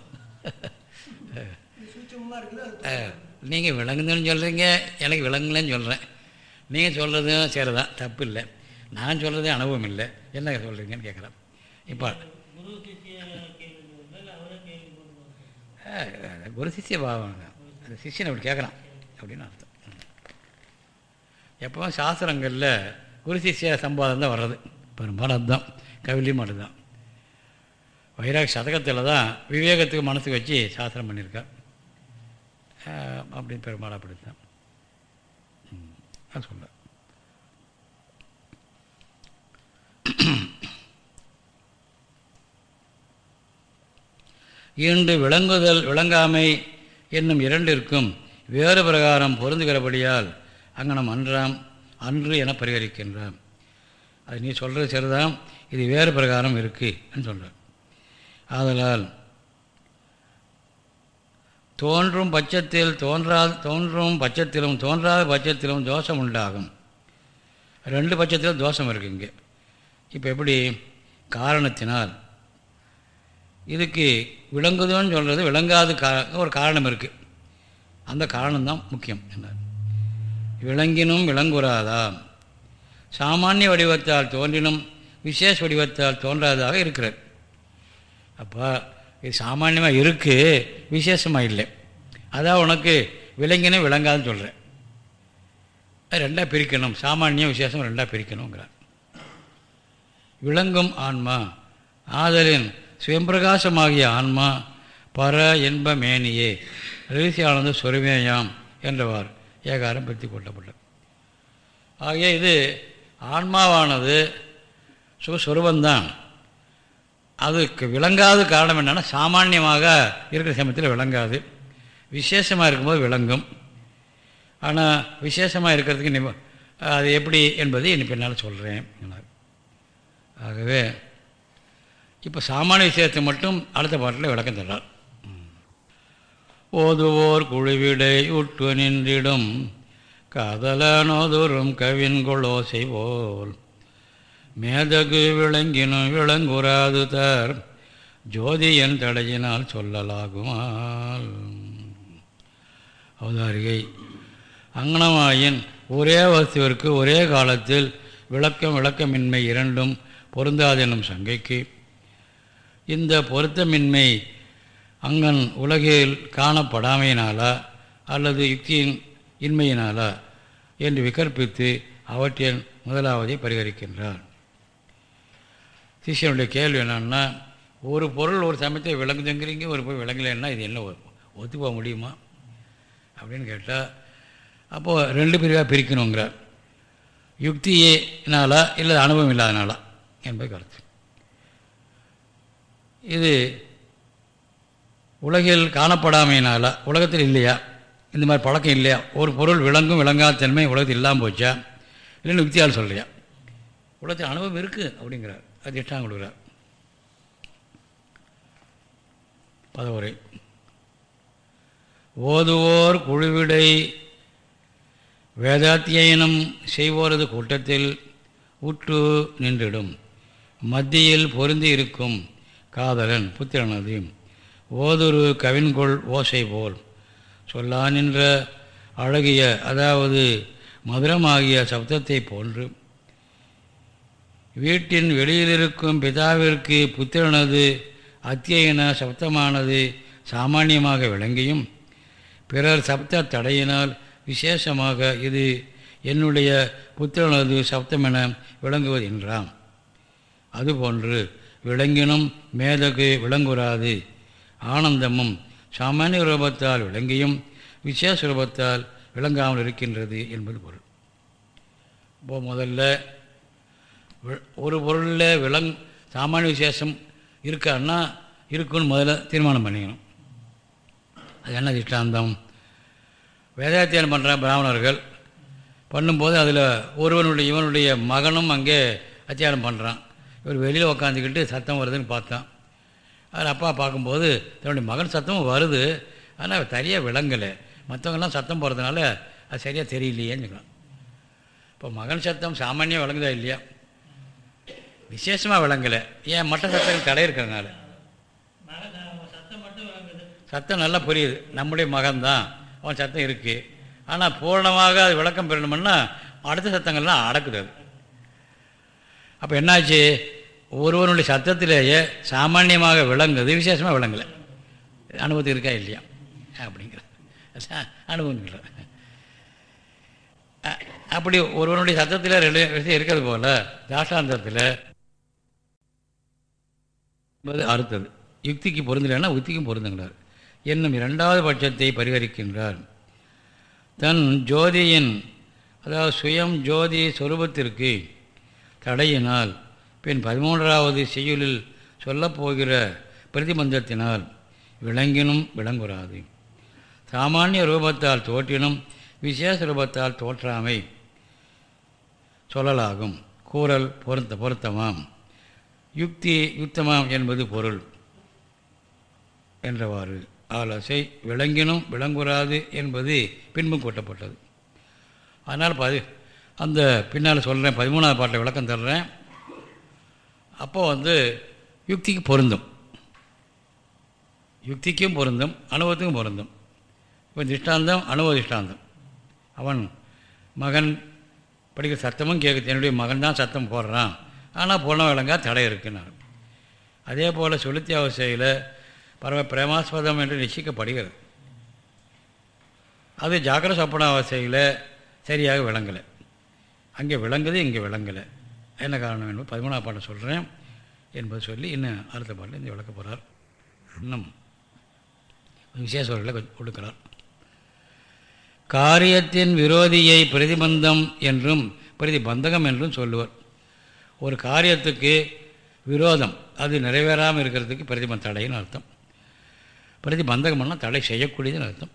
நீங்கள் விளங்குதுன்னு சொல்கிறீங்க எனக்கு விளங்கலன்னு சொல்கிறேன் நீங்கள் சொல்கிறதும் சரிதான். தப்பு இல்லை. நான் சொல்கிறது அனுபவம் இல்லை. என்ன சொல்கிறீங்கன்னு கேட்குறேன். இப்போ குரு சிஷ்ய பாவம். அந்த அப்படி கேட்குறான். அப்படின்னு அர்த்தம். எப்போ சாஸ்திரங்களில் குரு சிஷ்ய சம்பாதம் தான் வர்றது. பெரும்பாலும் அதுதான். கவிலையும் அதுதான் வைராக சதகத்தில் தான் விவேகத்துக்கு மனசுக்கு வச்சு சாஸ்திரம் பண்ணியிருக்கார். அப்படின்னு பெரும்பாலும் அப்படி தான் அது சொல்ல இன்று விளங்குதல் விளங்காமை என்னும் இரண்டிற்கும் வேறு பிரகாரம் பொருந்துகிறபடியால் அங்கனம் அன்றாம் அன்று என பரிகரிக்கின்றான் அது நீ சொல்கிறது சரிதான் இது வேறு பிரகாரம் இருக்குன்னு சொல்கிறார் ஆதலால் தோன்றும் பட்சத்தில் தோன்றா தோன்றும் பட்சத்திலும் தோன்றாத பட்சத்திலும் தோஷம் உண்டாகும். ரெண்டு பட்சத்திலும் தோஷம் இருக்குது இங்கே. இப்போ எப்படி? காரணத்தினால். இதுக்கு விளங்குதுன்னு சொல்கிறது விளங்காத ஒரு காரணம் இருக்குது அந்த காரணம்தான் முக்கியம் என்ன விளங்கினும் விளங்குறாதாம் சாமானிய வடிவத்தால் தோன்றினும் விசேஷ வடிவத்தால் தோன்றாததாக இருக்கிறது. அப்போ இது சாமானியமாக இருக்குது விசேஷமாக இல்லை. அதான் உனக்கு விளங்கினும் விளங்காதுன்னு சொல்கிறேன் ரெண்டாக பிரிக்கணும். சாமானியம் விசேஷம் ரெண்டாக பிரிக்கணுங்கிறார். விளங்கும் ஆன்மா ஆதலின் சுயம்பிரகாசமாகிய ஆன்மா பர இன்ப மேனியே ரகசியானந்த சொருமேயாம் என்றவார் ஏகாரம் பிரித்து கொள்ளப்பட்டது ஆகிய இது ஆன்மாவானது சுகஸ்வரூபந்தான். அதுக்கு விளங்காத காரணம் என்னென்னா சாமானியமாக இருக்கிற சமயத்தில் விளங்காது. விசேஷமாக இருக்கும்போது விளங்கும். ஆனால் விசேஷமாக இருக்கிறதுக்கு நிப அது எப்படி என்பதை இனி பின்னால் சொல்கிறேன் ஆகவே இப்போ சாமானிய விஷயத்தை மட்டும் அடுத்த பாட்டில் விளக்கம் தர்றார். ஓதுவோர் குழுவிடை உட்டு நின்றிடும். காதலனோதுரும் கவின்கொளோசை போல். மேதகு விளங்கினும் விளங்குறாது தர். ஜோதியன் தடையினால் சொல்லலாகுமால். அவதாரிகை. அங்கனமாயின் ஒரே வஸ்துவிற்கு ஒரே காலத்தில் விளக்கம் விளக்கமின்மை இரண்டும் பொருந்தாதெனும் சங்கைக்கு. இந்த பொருத்தமின்மை அங்கன் உலகில் காணப்படாமையினாலா அல்லது யுக்தியின் இன்மையினாலா என்று விகற்பித்து அவற்றின் முதலாவதை பரிகரிக்கின்றார். சிஷியனுடைய கேள்வி என்னன்னா ஒரு பொருள் ஒரு சமயத்தை விளங்குதுங்கிறீங்க ஒரு பொருள் விளங்கலைன்னா இது என்ன ஒத்து போக முடியுமா? அப்படின்னு கேட்டால் அப்போது ரெண்டு பிரிவாக பிரிக்கணுங்கிறார். யுக்தியினாலா இல்லை அனுபவம் இல்லாதனாலா என்பது கருத்து. இது உலகில் காணப்படாமையினால உலகத்தில் இல்லையா? இந்த மாதிரி பழக்கம் இல்லையா? ஒரு பொருள் விளங்கும் விளங்காத தன்மை உலகத்தில் இல்லாமல் போச்சா? இல்லைன்னு யுக்தியால் சொல்கிறியா உலகத்தில் அனுபவம் இருக்குது அப்படிங்கிறார். அது இஷ்டம் கொடுக்குறார். பதவுரை ஓதுவோர் குழுவிடை வேதாத்தியனம் செய்வோரது கூட்டத்தில் உற்று நின்றிடும். மத்தியில் பொருந்தி இருக்கும் காதலன் புத்திரனதையும் ஓதொரு கவின்கொள் ஓசை போல். சொல்லா நின்ற அழகிய அதாவது மதுரமாகிய சப்தத்தை போன்று. வீட்டின் வெளியிலிருக்கும் பிதாவிற்கு புத்திரனது அத்தியன சப்தமானது சாமானியமாக விளங்கியும் பிறர் சப்த தடையினால் விசேஷமாக இது என்னுடைய புத்திரனது சப்தமென விளங்குவது என்றாம் அதுபோன்று விளங்கினும் மேதகு விளங்குறாது. ஆனந்தமும் சாமானிய ரூபத்தால் விளங்கியும் விசேஷ ரூபத்தால் விளங்காமல் இருக்கின்றது என்பது பொருள். இப்போ முதல்ல ஒரு பொருளில் விளங் சாமானிய விசேஷம் இருக்கான்னா இருக்குன்னு முதல்ல தீர்மானம் பண்ணிக்கணும். அது என்ன திஷ்டாந்தம்? வேதாத்தியானம் பண்ணுற பிராமணர்கள் பண்ணும்போது அதில் ஒருவனுடைய இவனுடைய மகனும் அங்கே அத்தியானம் பண்ணுறான் இவர் வெளியில் உக்காந்துக்கிட்டு சத்தம் வருதுன்னு பார்த்தான். அதில் அப்பா பார்க்கும்போது தன்னுடைய மகன் சத்தமும் வருது. ஆனால் சரியாக விளங்கலை. மற்றவங்கெல்லாம் சத்தம் போகிறதுனால அது சரியாக தெரியலையேன்னு சொல்லலாம் இப்போ மகன் சத்தம் சாமானியம் விளங்குதா இல்லையா? விசேஷமாக விளங்கலை. ஏன் மற்ற சத்தங்கள் தடை இருக்கிறதுனால? சத்தம் நல்லா புரியுது. நம்முடைய மகன்தான். அவன் சத்தம் இருக்குது ஆனால் பூர்ணமாக அது விளக்கம் பெறணும்னா அடுத்த சத்தங்கள்லாம் அடக்குது அது. அப்போ என்னாச்சு? ஒருவனுடைய சத்தத்திலேயே சாமானியமாக விளங்குது விசேஷமாக விளங்கலை. அனுபவத்துக்கு இருக்கா இல்லையா? அப்படிங்கிற அனுபவம் அப்படி ஒருவனுடைய சத்தத்தில் ரெண்டு விஷயம் இருக்கிறது போல் தாசாந்தத்தில் அறுத்தது. யுக்திக்கு பொருந்தலைன்னா உத்திக்கும் பொருந்துங்கிறார் என்னும் இரண்டாவது பட்சத்தை பரிகரிக்கின்றார். தன் ஜோதியின் அதாவது சுயம் ஜோதி சொரூபத்திற்கு தடையினால் பின் பதிமூன்றாவது செய்யுளில் சொல்லப்போகிற பிரதிபந்தத்தினால் விளங்கினும் விளங்குறாது. சாமானிய ரூபத்தால் தோற்றினும் விசேஷ ரூபத்தால் தோற்றாமை சொல்லலாகும். கூறல் பொருத்த பொருத்தமாம். யுக்தி யுத்தமாம் என்பது பொருள் என்றவாறு. ஆலோசை விளங்கினும் விளங்குறாது என்பது பின்பும் கூட்டப்பட்டது. அதனால் பதி அந்த பின்னால் சொல்கிறேன் பதிமூணாவது பாட்டை விளக்கம் தர்றேன். அப்போ வந்து யுக்திக்கு பொருந்தும். யுக்திக்கும் பொருந்தும் அனுபவத்துக்கும் பொருந்தும். இப்போ திஷ்டாந்தம் அனுபவ திஷ்டாந்தம். அவன் மகன் படிக்கிற சத்தமும் கேட்குது என்னுடைய மகன் தான் சத்தம் போடுறான். ஆனால் பூர்ண விளங்கா தடை இருக்குன்னாரு அதே போல் சுளுத்தியாவசையில் பரம பிரேமாஸ்பதம் என்று நிச்சயிக்கப்படுகிறது. அது ஜாக்கிர சொப்பன அவசையில் சரியாக விளங்கலை. அங்கே விளங்குது இங்கே விளங்கலை. என்ன காரணம் என்பது பதிமூணாம் பாட்டை சொல்கிறேன் என்பது சொல்லி இன்னும் அடுத்த பாட்டில் இந்த விளக்க போகிறார் இன்னும் விசேஷங்களை கொடுக்கிறார் காரியத்தின் விரோதியை பிரதிபந்தம் என்றும் பிரதிபந்தகம் என்றும் சொல்லுவர். ஒரு காரியத்துக்கு விரோதம் அது நிறைவேறாமல் இருக்கிறதுக்கு பிரதிபந்த தடைன்னு அர்த்தம். பிரதிபந்தகம்னா தடை செய்யக்கூடியதுன்னு அர்த்தம்.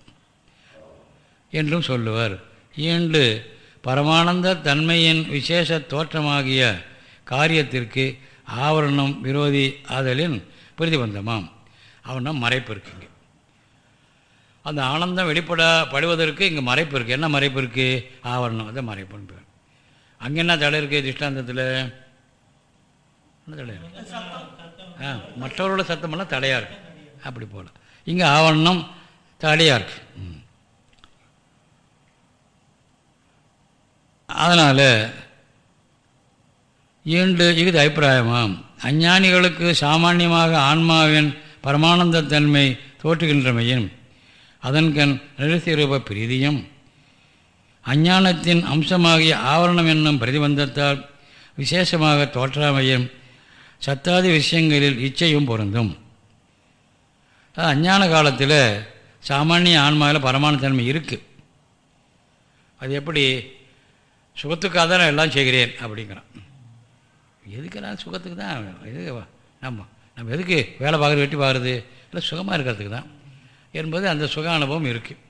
என்றும் சொல்லுவர். ஈண்டு பரமானந்த தன்மையின் விசேஷ தோற்றமாகிய காரியத்திற்கு ஆவரணம் விரோதி ஆதலின் பிரதிபந்தமாம். அவனம் மறைப்பு இருக்குங்க அந்த ஆனந்தம் வெளிப்பட படுவதற்கு இங்கே மறைப்பு இருக்குது என்ன மறைப்பு இருக்குது ஆவரணம். அதை மறைப்புன்னு பேர். அங்கே என்ன தடை இருக்குது திஷ்டாந்தத்தில் என்ன தடை ஆ மற்றவர்களோட சத்தமெல்லாம் தடையாக இருக்குது அப்படி போல். இங்கே ஆவரணம் தடையாக இருக்குது அதனால் ஈண்டு இது அபிப்பிராயமாம். அஞ்ஞானிகளுக்கு சாமானியமாக ஆன்மாவின் பரமானந்தத்தன்மை தோற்றுகின்றமையும் அதன்கண் நிறுத்திரூப பிரீதியும் அஞ்ஞானத்தின் அம்சமாகிய ஆவரணம் என்னும் பிரதிபந்தத்தால் விசேஷமாக தோற்றாமையும் சத்தாதி விஷயங்களில் இச்சையும் பொருந்தும். அஞ்ஞான காலத்தில் சாமானிய ஆன்மாவில் பரமானத்தன்மை இருக்குது அது எப்படி சுகத்துக்காக தான் நான் எல்லாம் செய்கிறேன் அப்படிங்கிறான். எதுக்கு நான் சுகத்துக்கு தான் எதுக்கு நம்ம நம்ம எதுக்கு வேலை பார்க்குறது வெட்டி பார்க்குறது? இல்லை சுகமாக இருக்கிறதுக்கு தான். என்பது அந்த சுக அனுபவம் இருக்குது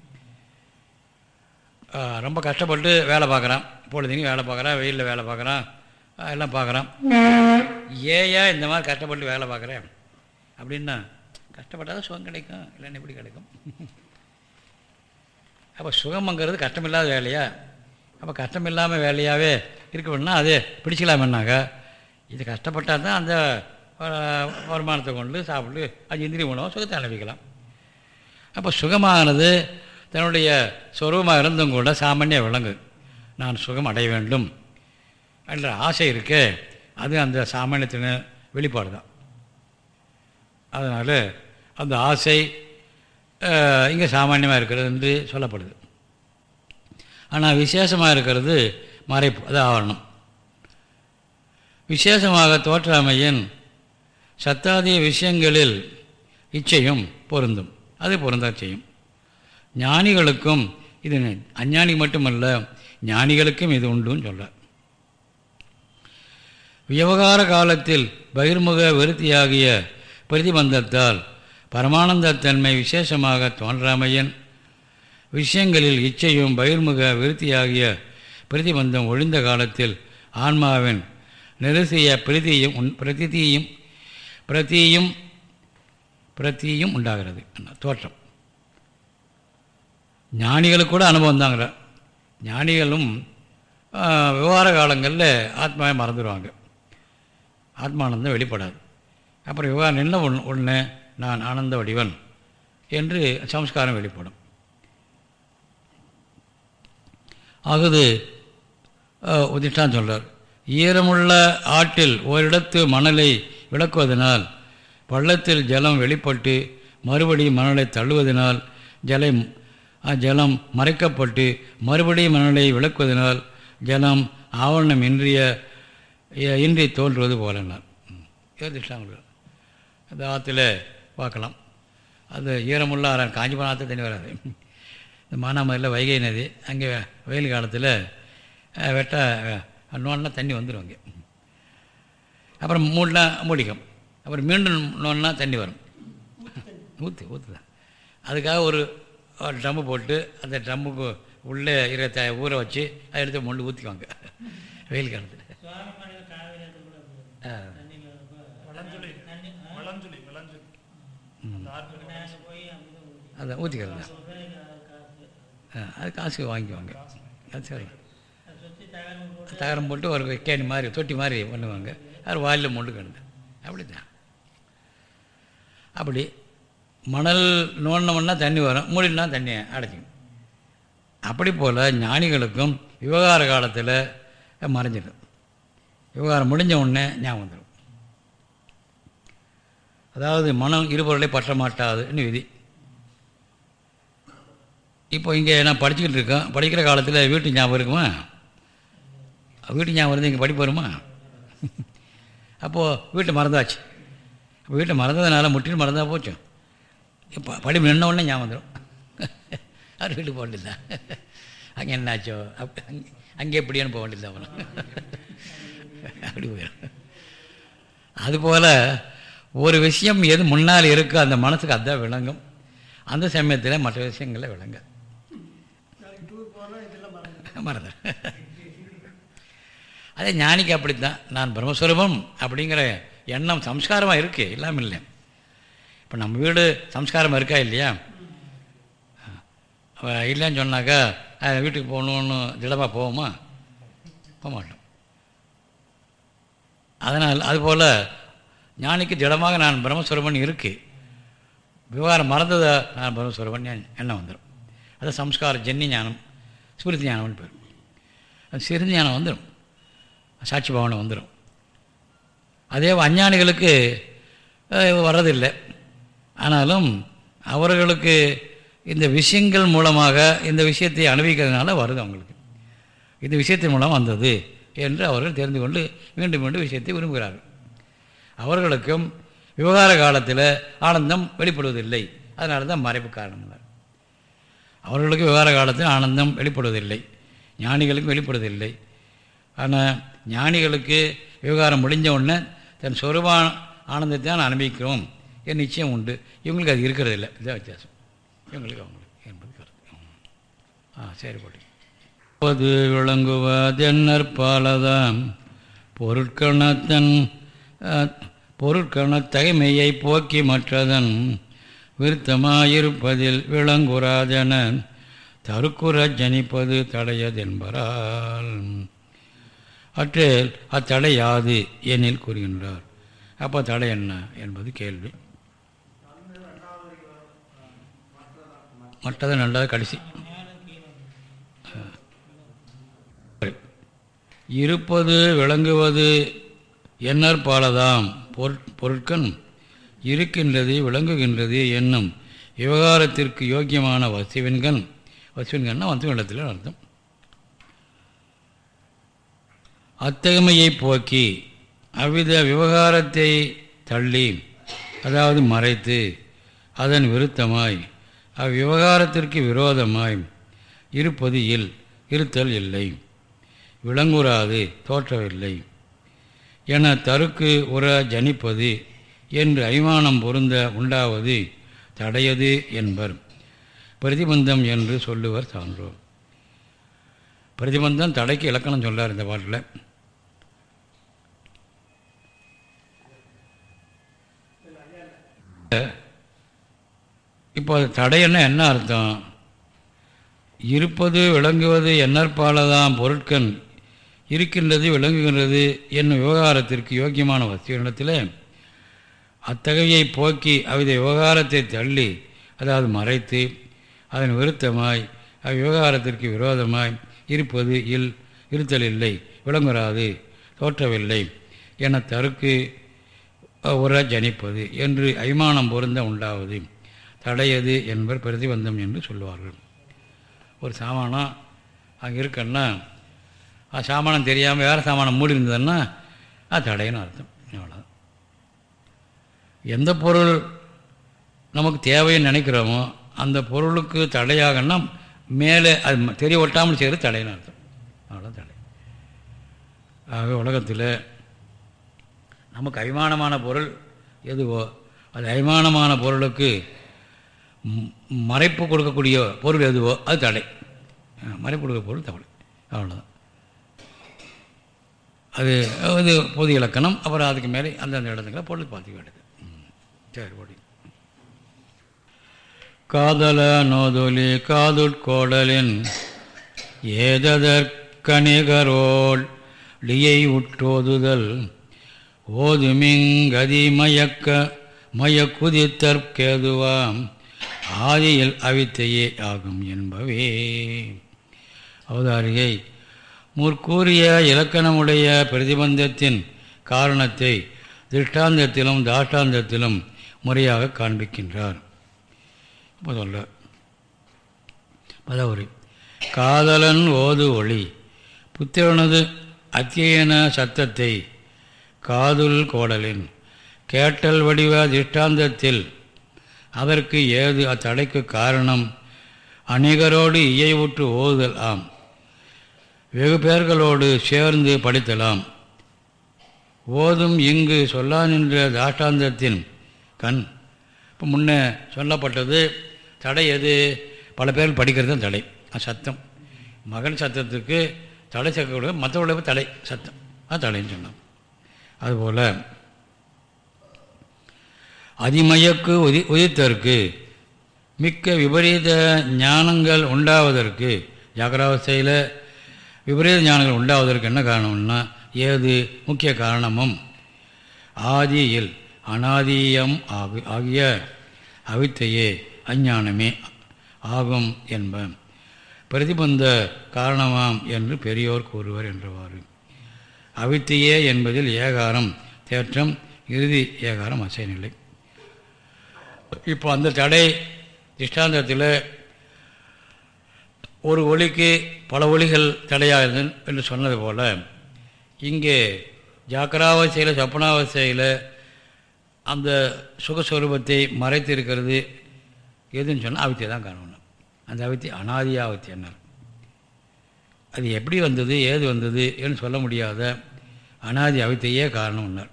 ரொம்ப கஷ்டப்பட்டு வேலை பார்க்குறான். பொழுதுங்க வேலை பார்க்குறான் வெயிலில் வேலை பார்க்குறான் எல்லாம் பார்க்குறான். ஏயா இந்த மாதிரி கஷ்டப்பட்டு வேலை பார்க்குறேன் அப்படின்னா கஷ்டப்பட்டால் சுகம் கிடைக்கும். இல்லைன்னு எப்படி கிடைக்கும்? அப்போ சுகம்ங்கிறது கஷ்டமில்லாத வேலையா? அப்போ கஷ்டம் இல்லாமல் வேலையாகவே இருக்கணும்னா அது பிடிச்சலாமன்னாக்கா இது கஷ்டப்பட்டால் தான் அந்த வருமானத்தை கொண்டு சாப்பிட்டு அது இந்திரி உணவு சுகத்தை அனுபவிக்கலாம். அப்போ சுகமானது தன்னுடைய சொருபமாக இருந்தும் கூட சாமானிய விலங்கு நான் சுகம் அடைய வேண்டும் என்ற ஆசை இருக்கே அது அந்த சாமானியத்தின வெளிப்பாடு தான் அதனால் அந்த ஆசை இங்கே சாமானியமாக இருக்கிறது என்று சொல்லப்படுது. ஆனால் விசேஷமாக இருக்கிறது மறைப்பு அது ஆவரணம் விசேஷமாக தோற்றாமையின் சத்தாதிய விஷயங்களில் இச்சையும் பொருந்தும். அது பொருந்தா செய்யும். ஞானிகளுக்கும் இது அஞ்ஞானி மட்டுமல்ல ஞானிகளுக்கும் இது உண்டுன்னு சொல்கிறார் விவகார காலத்தில் பகிர்முக விருத்தியாகிய பிரதிபந்தத்தால் பரமானந்தத்தன்மை விசேஷமாக தோன்றாமையின் விஷயங்களில் இச்சையும் பகிர்முக விருத்தியாகிய பிரதிபந்தம் ஒழிந்த காலத்தில் ஆன்மாவின் நெரிசிய பிரதியும் பிரதியும் பிரதியும் பிரதியும் உண்டாகிறது. தோற்றம். ஞானிகளுக்கு கூட அனுபவம் தாங்கிற. ஞானிகளும் விவகார காலங்களில் ஆத்மாவை மறந்துடுவாங்க ஆத்மானந்தம் வெளிப்படாது. அப்புறம் விவகாரம் என்ன ஒன்று ஒன்று நான் ஆனந்த வடிவன் என்று சம்ஸ்காரம் வெளிப்படும். ஆகுது. உதிஷ்டான் சொல்கிறார் ஈரமுள்ள ஆற்றில் ஓரிடத்து மணலை விளக்குவதனால் பள்ளத்தில் ஜலம் வெளிப்பட்டு மறுபடியும் மணலை தள்ளுவதனால் ஜலை ஜலம் மறைக்கப்பட்டு மறுபடியும் மணலை விளக்குவதனால் ஜலம் ஆவணம் இன்றிய இன்றி தோன்றுவது போலனார் யோதிஷ்டாங்க அந்த ஆற்றுல பார்க்கலாம். அது ஈரமுள்ள காஞ்சிபுரம் ஆற்று தண்ணி வராது இந்த மானாமரியில் வைகை நதி அங்கே வெயில் காலத்தில் வெட்ட நோன்னா தண்ணி வந்துடும் அங்கே. அப்புறம் மூடினா மூடிக்கும் அப்புறம் மீண்டும் நோன்னா தண்ணி வரும். ஊற்று ஊற்று தான் அதுக்காக ஒரு ட்ரம்மு போட்டு அந்த ட்ரம்முக்கு உள்ளே இருக்க ஊற வச்சு அதை எடுத்து மொண்டு ஊற்றிக்குவாங்க வெயில் காலத்தில். அதான் ஊற்றிக்கிறது அது காசு வாங்கிக்குவாங்க. காசு சரி. தகரம் போட்டு ஒரு கேணி மாதிரி தொட்டி மாதிரி பண்ணுவாங்க. அது வாயில் மொண்டு கிடந்து. அப்படி தான் அப்படி மணல் நோண்டினோம்னா தண்ணி வரும் மூடினா தண்ணி அடைச்சிக்கும் அப்படி போல் ஞானிகளுக்கும் விவகார காலத்தில் மறைஞ்சிடும். விவகாரம் முடிஞ்ச உடனே ஞாபகம் வந்துடும் அதாவது மனம் இருபொருளை பற்ற மாட்டாதுன்னு விதி. இப்போ இங்கே நான் படிச்சுக்கிட்டு இருக்கேன். படிக்கிற காலத்தில் வீட்டு ஞாபகம் இருக்குமா? வீட்டு ஞாபகம் இருந்து இங்கே படிப்பு வருமா? அப்போது வீட்டை மறந்தாச்சு. அப்போ வீட்டை மறந்ததுனால முற்றிலும் மறந்தா போச்சு. இப்போ படிப்பு நின்ன உடனே ஞாபகம் வந்துடும் அவர் வீட்டுக்கு போக வேண்டியதா அங்கே என்னாச்சோ? அப் அங்கே அங்கே எப்படியான்னு போக வேண்டியது அப்புறம். அப்படி போயிடும் அதுபோல் ஒரு விஷயம் எது முன்னால் இருக்கோ அந்த மனசுக்கு அதுதான் விளங்கும். அந்த சமயத்தில் மற்ற விஷயங்களில் விளங்காது. மறந்து அதே ஞானிக்கு அப்படித்தான். நான் பிரம்மஸ்வரூபம் அப்படிங்கிற எண்ணம் சம்ஸ்காரமாக இருக்குது இல்லாமல் இல்லை இப்போ நம்ம வீடு சம்ஸ்காரமாக இருக்கா இல்லையா? இல்லைன்னு சொன்னாக்கா வீட்டுக்கு போகணுன்னு திடமாக போவோமா? போக மாட்டோம். அதனால் அதுபோல் ஞானிக்கு திடமாக நான் பிரம்மஸ்வரூபன் இருக்குது விவகாரம் மறந்ததை நான் பிரம்மஸ்வரூபன் எண்ணம் வந்துடும் அது சம்ஸ்கார ஜென்னி ஞானம் ஸ்மிருதி ஞானம்னு பேர் அது சிறுதி ஞானம் வந்துடும் சாட்சி பவனம் வந்துடும் அதே அஞ்ஞானிகளுக்கு வர்றதில்லை. ஆனாலும் அவர்களுக்கு இந்த விஷயங்கள் மூலமாக இந்த விஷயத்தை அனுபவிக்கிறதுனால வருது அவங்களுக்கு. இந்த விஷயத்தின் மூலம் வந்தது என்று அவர்கள் தெரிந்து கொண்டு மீண்டும் மீண்டும் விஷயத்தை விரும்புகிறார்கள். அவர்களுக்கும் விவகார காலத்தில் ஆனந்தம் வெளிப்படுவதில்லை. அதனால தான் மறைப்பு காரணம். அவர்களுக்கு விவகார காலத்தில் ஆனந்தம் வெளிப்படுவதில்லை. ஞானிகளுக்கும் வெளிப்படுவதில்லை. ஆனால் ஞானிகளுக்கு விவகாரம் முடிஞ்ச உடனே தன் சொருப ஆனந்தத்தை தான் அனுபவிக்கிறோம். என் நிச்சயம் உண்டு. இவங்களுக்கு அது இருக்கிறது இல்லை இதுதான் வித்தியாசம். இவங்களுக்கு அவங்களுக்கு என்பது கருத்து. ஆ சரி போட்டு. பொது விளங்குவதென்னற்பாலதாம் பொருட்கணத்தன் பொருட்கண தகைமையை போக்கி மற்றதன். விருத்தமாயிருப்பதில் விளங்குறாதென தருக்குற ஜனிப்பது தடையதென்பரால். அற்றேல் அத்தடை யாது எனில் கூறுகின்றார். அப்போ தடை என்ன என்பது கேள்வி. மற்றது நல்லது கடைசி. இருப்பது விளங்குவது என்னற்பாலதாம் பொருட்கண் இருக்கின்றது விளங்குகின்றது என்னும் விவகாரத்திற்கு யோக்கியமான வசுவின்கண் வசுவின்கண்ணா வசுவிடத்தில் அர்த்தம். அத்தகைமையை போக்கி அவ்வித விவகாரத்தை தள்ளி அதாவது மறைத்து அதன் விருத்தமாய் அவ்விவகாரத்திற்கு விரோதமாய் இருப்பது இல் இருத்தல் இல்லை. விளங்குறாது தோற்றவில்லை. என தருக்கு உற ஜனிப்பது என்று அபிமானம் பொருந்த உண்டாவது தடையது என்பர். பிரதிபந்தம் என்று சொல்லுவர் சான்றோர். பிரதிபந்தம் தடைக்கு இலக்கணம் சொல்லார் இந்த பாட்டில். இப்போ தடையன்னா என்ன அர்த்தம்? இருப்பது விளங்குவது என்னற்பாலதான் பொருட்கள் இருக்கின்றது விளங்குகின்றது என்னும் விவகாரத்திற்கு யோக்கியமான வஸ்துவனிடத்தில் அத்தகையை போக்கி அவித விவகாரத்தை தள்ளி அதாவது மறைத்து அதன் விருத்தமாய் அவ்விவகாரத்திற்கு விரோதமாய் இருப்பது இல் இருத்தல் இல்லை விளங்குறாது தோற்றவில்லை என தருக்கு உற ஜனிப்பது என்று அய்மானம் பொருந்த உண்டாவது தடையது என்பர் பிரதிபந்தம் என்று சொல்லுவார்கள் ஒரு சாமானம் அங்கே இருக்குன்னா சாமானம் தெரியாமல் வேறு சாமானம் மூடி இருந்ததுன்னா அது தடைன்னு அர்த்தம். எந்த பொருள் நமக்கு தேவைன்னு நினைக்கிறோமோ அந்த பொருளுக்கு தடையாகன்னா மேலே அது தெரிய ஒட்டாமல் செய்கிறது தடைன்னு அர்த்தம். அவ்வளோ தடை. ஆக உலகத்தில் நமக்கு அபிமானமான பொருள் எதுவோ அது அபிமானமான பொருளுக்கு மறைப்பு கொடுக்கக்கூடிய பொருள் எதுவோ அது தடை. மறைப்பு கொடுக்க பொருள் தவளை அவ்வளோதான் அது அது பொது இலக்கணம் அப்புறம் அதுக்கு மேலே அந்தந்த இடத்துக்குள்ள பொருள் பார்த்துக்க வேண்டியது. சரி ஓடி காதல நோதொலி காதுட்கோடலின் ஏததற்கணிகரோல் லியை உற்றோதுதல் ஓதுமிங்கதி மயக்க மயக்குதித்தற்கேதுவாம் ஆதியில் அவித்தையே ஆகும் என்பவே. அவதாரிகை முற்கூறிய இலக்கணமுடைய பிரதிபந்தத்தின் காரணத்தை திருஷ்டாந்தத்திலும் தாஷ்டாந்தத்திலும் முறையாக காண்பிக்கின்றார். இப்போ சொல்ல பதவுரை. காதலன் ஓது ஒளி. புத்திரனது அத்தியன சத்தத்தை. காதுல் கோடலின். கேட்டல் வடிவ திஷ்டாந்தத்தில். அதற்கு ஏது அத்தடைக்கு காரணம்? அநேகரோடு இயைவுற்று ஓதுதல் ஆம். வெகு பேர்களோடு சேர்ந்து படித்தலாம். ஓதும் இங்கு சொல்லா நின்ற தாஷ்டாந்தத்தின். கண். இப்போ முன்ன சொல்லப்பட்டது தடை எது? பல பேர் படிக்கிறது தான் தடை. சத்தம். மகன் சத்தத்துக்கு தடை சேர்க்கக்கூடிய மற்றவர்களுக்கு தடை சத்தம். அது தடைன்னு சொன்னோம். அதுபோல் அதிமயக்கு உதி உதித்தற்கு மிக்க விபரீத ஞானங்கள் உண்டாவதற்கு ஜாகிராவஸ்தையில் விபரீத ஞானங்கள் உண்டாவதற்கு என்ன காரணம்னா ஏது? முக்கிய காரணமும் ஆதியில் அனாதீயம் ஆகு ஆகிய அவித்தையே அஞ்ஞானமே ஆகும் என்ப பிரதிபந்த காரணமாம் என்று பெரியோர் கூறுவர் என்றவாறு. அவித்தையே என்பதில் ஏகாரம் தேற்றம் இறுதி ஏகாரம் அசைநிலை. இப்போ அந்த தடை திஷ்டாந்தத்தில் ஒரு ஒளிக்கு பல ஒளிகள் தடையாகுது என்று சொன்னது போல் இங்கே ஜாக்கிராவசையில் சப்பனாவசையில் அந்த சுகஸ்வரூபத்தை மறைத்து இருக்கிறது எதுன்னு சொன்னால் அவித்தை தான் காணணும் அந்த அவித்தி அனாதியாவத்தி என்ன அது எப்படி வந்தது ஏது வந்தது என்று சொல்ல முடியாத அனாதி அவித்தையே காரணம்னார்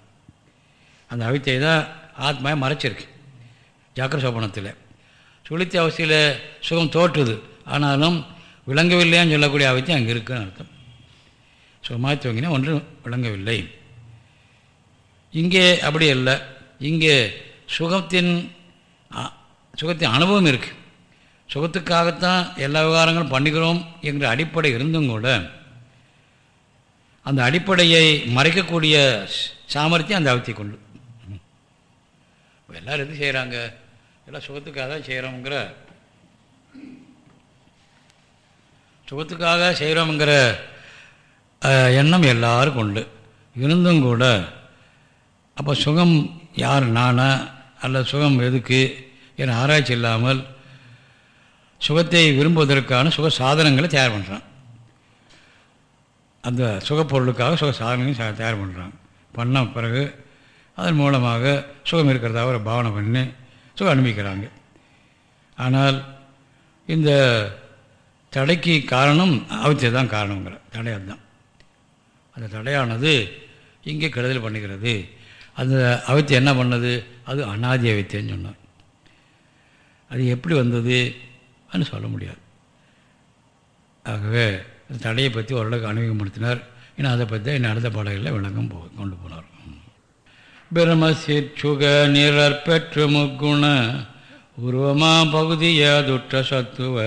அந்த அவித்தை தான் ஆத்மாவை மறைச்சிருக்கு ஜாக்கிர சோபனத்தில். சுழித்த அவசியில் சுகம் தோற்றுது. ஆனாலும் விளங்கவில்லைன்னு சொல்லக்கூடிய அவித்தி அங்கே இருக்குன்னு அர்த்தம். சுகமாக துவங்கினா ஒன்றும் விளங்கவில்லை. இங்கே அப்படி இல்லை இங்கே சுகத்தின் சுகத்தின் அனுபவம் இருக்குது சுகத்துக்காகத்தான் எல்லா விவகாரங்களும் பண்ணிக்கிறோம் என்ற அடிப்படை இருந்தும் கூட அந்த அடிப்படையை மறைக்கக்கூடிய சாமர்த்தியம் அந்த அவத்தி கொண்டு. எல்லோரும் எது செய்கிறாங்க எல்லாம் சுகத்துக்காக தான் செய்கிறோங்கிற சுகத்துக்காக செய்கிறோங்கிற எண்ணம் எல்லாருக்கும் உண்டு. இருந்தும் கூட அப்போ சுகம் யார் நானா? அல்ல சுகம் எதுக்கு? என ஆராய்ச்சி இல்லாமல் சுகத்தை விரும்புவதற்கான சுக சாதனங்களை தயார் பண்ணுறான் அந்த சுகப்பொருளுக்காக சுக சாதனங்களையும் தயார் பண்ணுறான் பண்ண பிறகு அதன் மூலமாக சுகம் இருக்கிறதாக ஒரு பாவனை பண்ணி சுகம் அனுபவிக்கிறாங்க. ஆனால் இந்த தடைக்கு காரணம் அவத்திய தான் காரணங்கிற தடை அதுதான். அந்த தடையானது இங்கே கெடுதல் பண்ணுகிறது. அந்த அவத்தி என்ன பண்ணது? அது அனாதி அவித்தேன்னு சொன்னார். அது எப்படி வந்தது சொல்ல முடியாது. ஆகவே தடையை பற்றி ஓரளவுக்கு அனுமதிப்படுத்தினார் இன்னும் அதை பற்றி இன்னும் அடுத்த பாடல்களில் விளக்கம் போ கொண்டு போனார். பிரமசிற் சுக நிரற் பெற்று முக்குண உருவமா பகுதியாதுற்ற சத்துவ.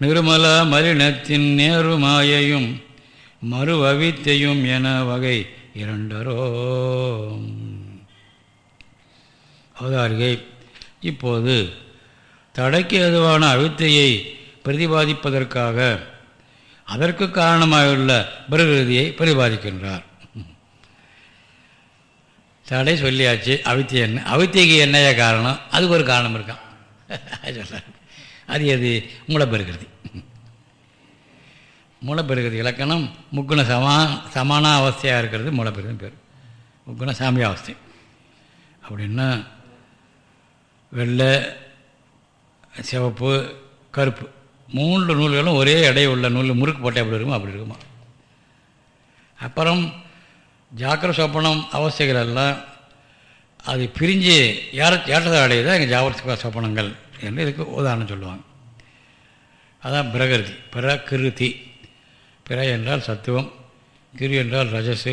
நிருமல மலினத்தின் நேருமாயையும் மறுவவித்தையும் என வகை இரண்டரோ அவதாரிகை இப்போது தடைக்கு எதுவான அவித்தையை பிரதிபாதிப்பதற்காக அதற்கு காரணமாயுள்ள பிரகிருதியை பிரதிபாதிக்கின்றார். தடை சொல்லியாச்சு அவித்தி என்ன அவித்தைக்கு என்னைய காரணம்? அதுக்கு ஒரு காரணம் இருக்கான் சொல்ல அது எது? மூலப்பெருகிறது மூலப்பெருகிறது இலக்கணம் முக்குண சமா சமான அவஸ்தையாக இருக்கிறது மூலப்பெருகுன்னு பேர். முக்குண சாமியாவஸ்தை. அப்படின்னா வெள்ளை சிவப்பு கருப்பு. மூன்று நூல்களும் ஒரே எடை உள்ள நூல் முறுக்கு போட்டை எப்படி இருக்குமோ அப்படி இருக்குமா? அப்புறம் ஜாக்கிர சொப்பனம் அவஸ்தைகள் எல்லாம் அது பிரிஞ்சு ஏற ஏற்றதை அடையுதா? எங்கள் ஜாகிர சொப்பனங்கள் என்று இதுக்கு உதாரணம் சொல்லுவாங்க. அதான் பிரகிருதி பிரகிருதி. பிற என்றால் சத்துவம் கிரு என்றால் ரஜசு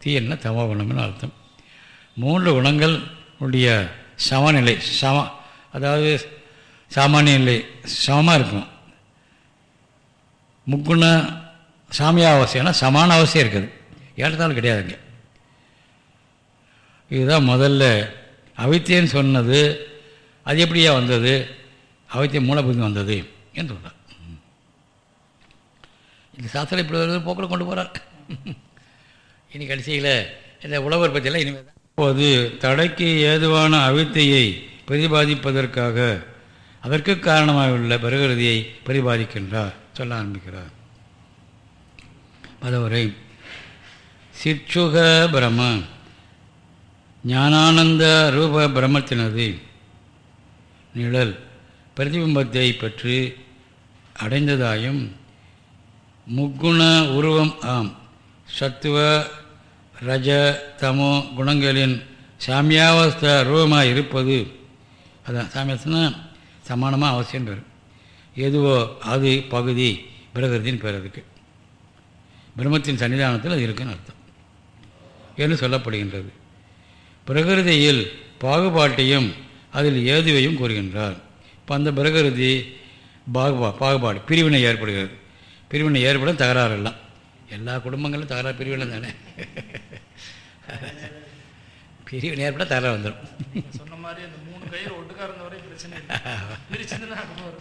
தீ என்ன தமோ குணம்னு அர்த்தம். மூன்று குணங்கள் உடைய சமநிலை சம அதாவது சாமானிய நிலை சமமாக இருக்கும். முக்குண சாமியாவசியம்னா சமான அவசியம் இருக்குது. ஏற்றத்தாலும் கிடையாதுங்க இதுதான் முதல்ல அவித்தியன்னு சொன்னது அது எப்படியா வந்தது? அவித்தியம் மூலபுத்தி வந்தது என்று சொன்னார். இந்த சாஸ்திரம் இப்படி ஒரு போக்கில் கொண்டு போகிறார் இனி கடைசியில் இந்த உழவர் பற்றியெல்லாம் இனிமேல் தான். இப்போது தடைக்கு ஏதுவான அவித்தையை பிரதிபாதிப்பதற்காக அதற்கு காரணமாக உள்ள பிரகிருதியை பிரதிபாதிக்கின்றார் சொல்ல ஆரம்பிக்கிறார். அதுவரை சிற்சுக பிரம ஞானானந்த ரூப பிரம்மத்தினது நிழல் பிரதிபிம்பத்தை பற்றி அடைந்ததாயும் முக்குண உருவம் ஆம். சத்துவ ரஜ தமோ குணங்களின் சாமியாவஸ்த ரூபமாக இருப்பது. அதான் சாமியாசனா சமானமாக அவசியம் பெறும் எதுவோ அது பகுதி பிரகிருதின்னு பெறதுக்கு பிரம்மத்தின் சன்னிதானத்தில் அது இருக்குன்னு அர்த்தம். என்று சொல்லப்படுகின்றது. பிரகிருதியில் பாகுபாட்டையும் அதில் ஏதுவையும் கூறுகின்றார். இப்போ அந்த பிரகிருதி பாகுபா பாகுபாடு பிரிவினை ஏற்படுகிறது. பிரிவினை ஏற்படும் தகராறு எல்லாம். எல்லா குடும்பங்களும் தகராறு பிரிவினை தானே? பிரிவினை ஏற்பட தகராறு வந்துடும் சொன்ன மாதிரி அந்த மூணு கயிறு ஒட்டுக்கா இருந்த வரை பிரச்சனை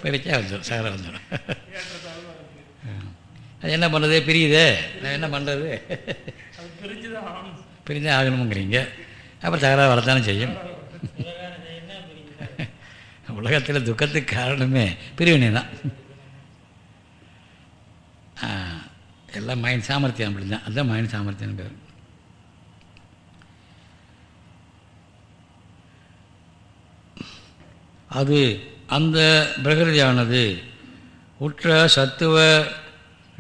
பிரிச்சா வந்துடும் தகராறு வந்துடும் அது என்ன பண்ணுறது பிரியுதே? நான் என்ன பண்ணுறது பிரிஞ்சே ஆகணுங்கிறீங்க அப்புறம் தகராறு வரத்தானே செய்யும். உலகத்தில் துக்கத்துக்கு காரணமே பிரிவினை தான் எல்லாம் மைண்ட் சாமர்த்தியம் அப்படி தான் அதுதான் மைண்ட் சாமர்த்தியம் பேர். அது அந்த பிரகிருதியானது உற்ற சத்துவ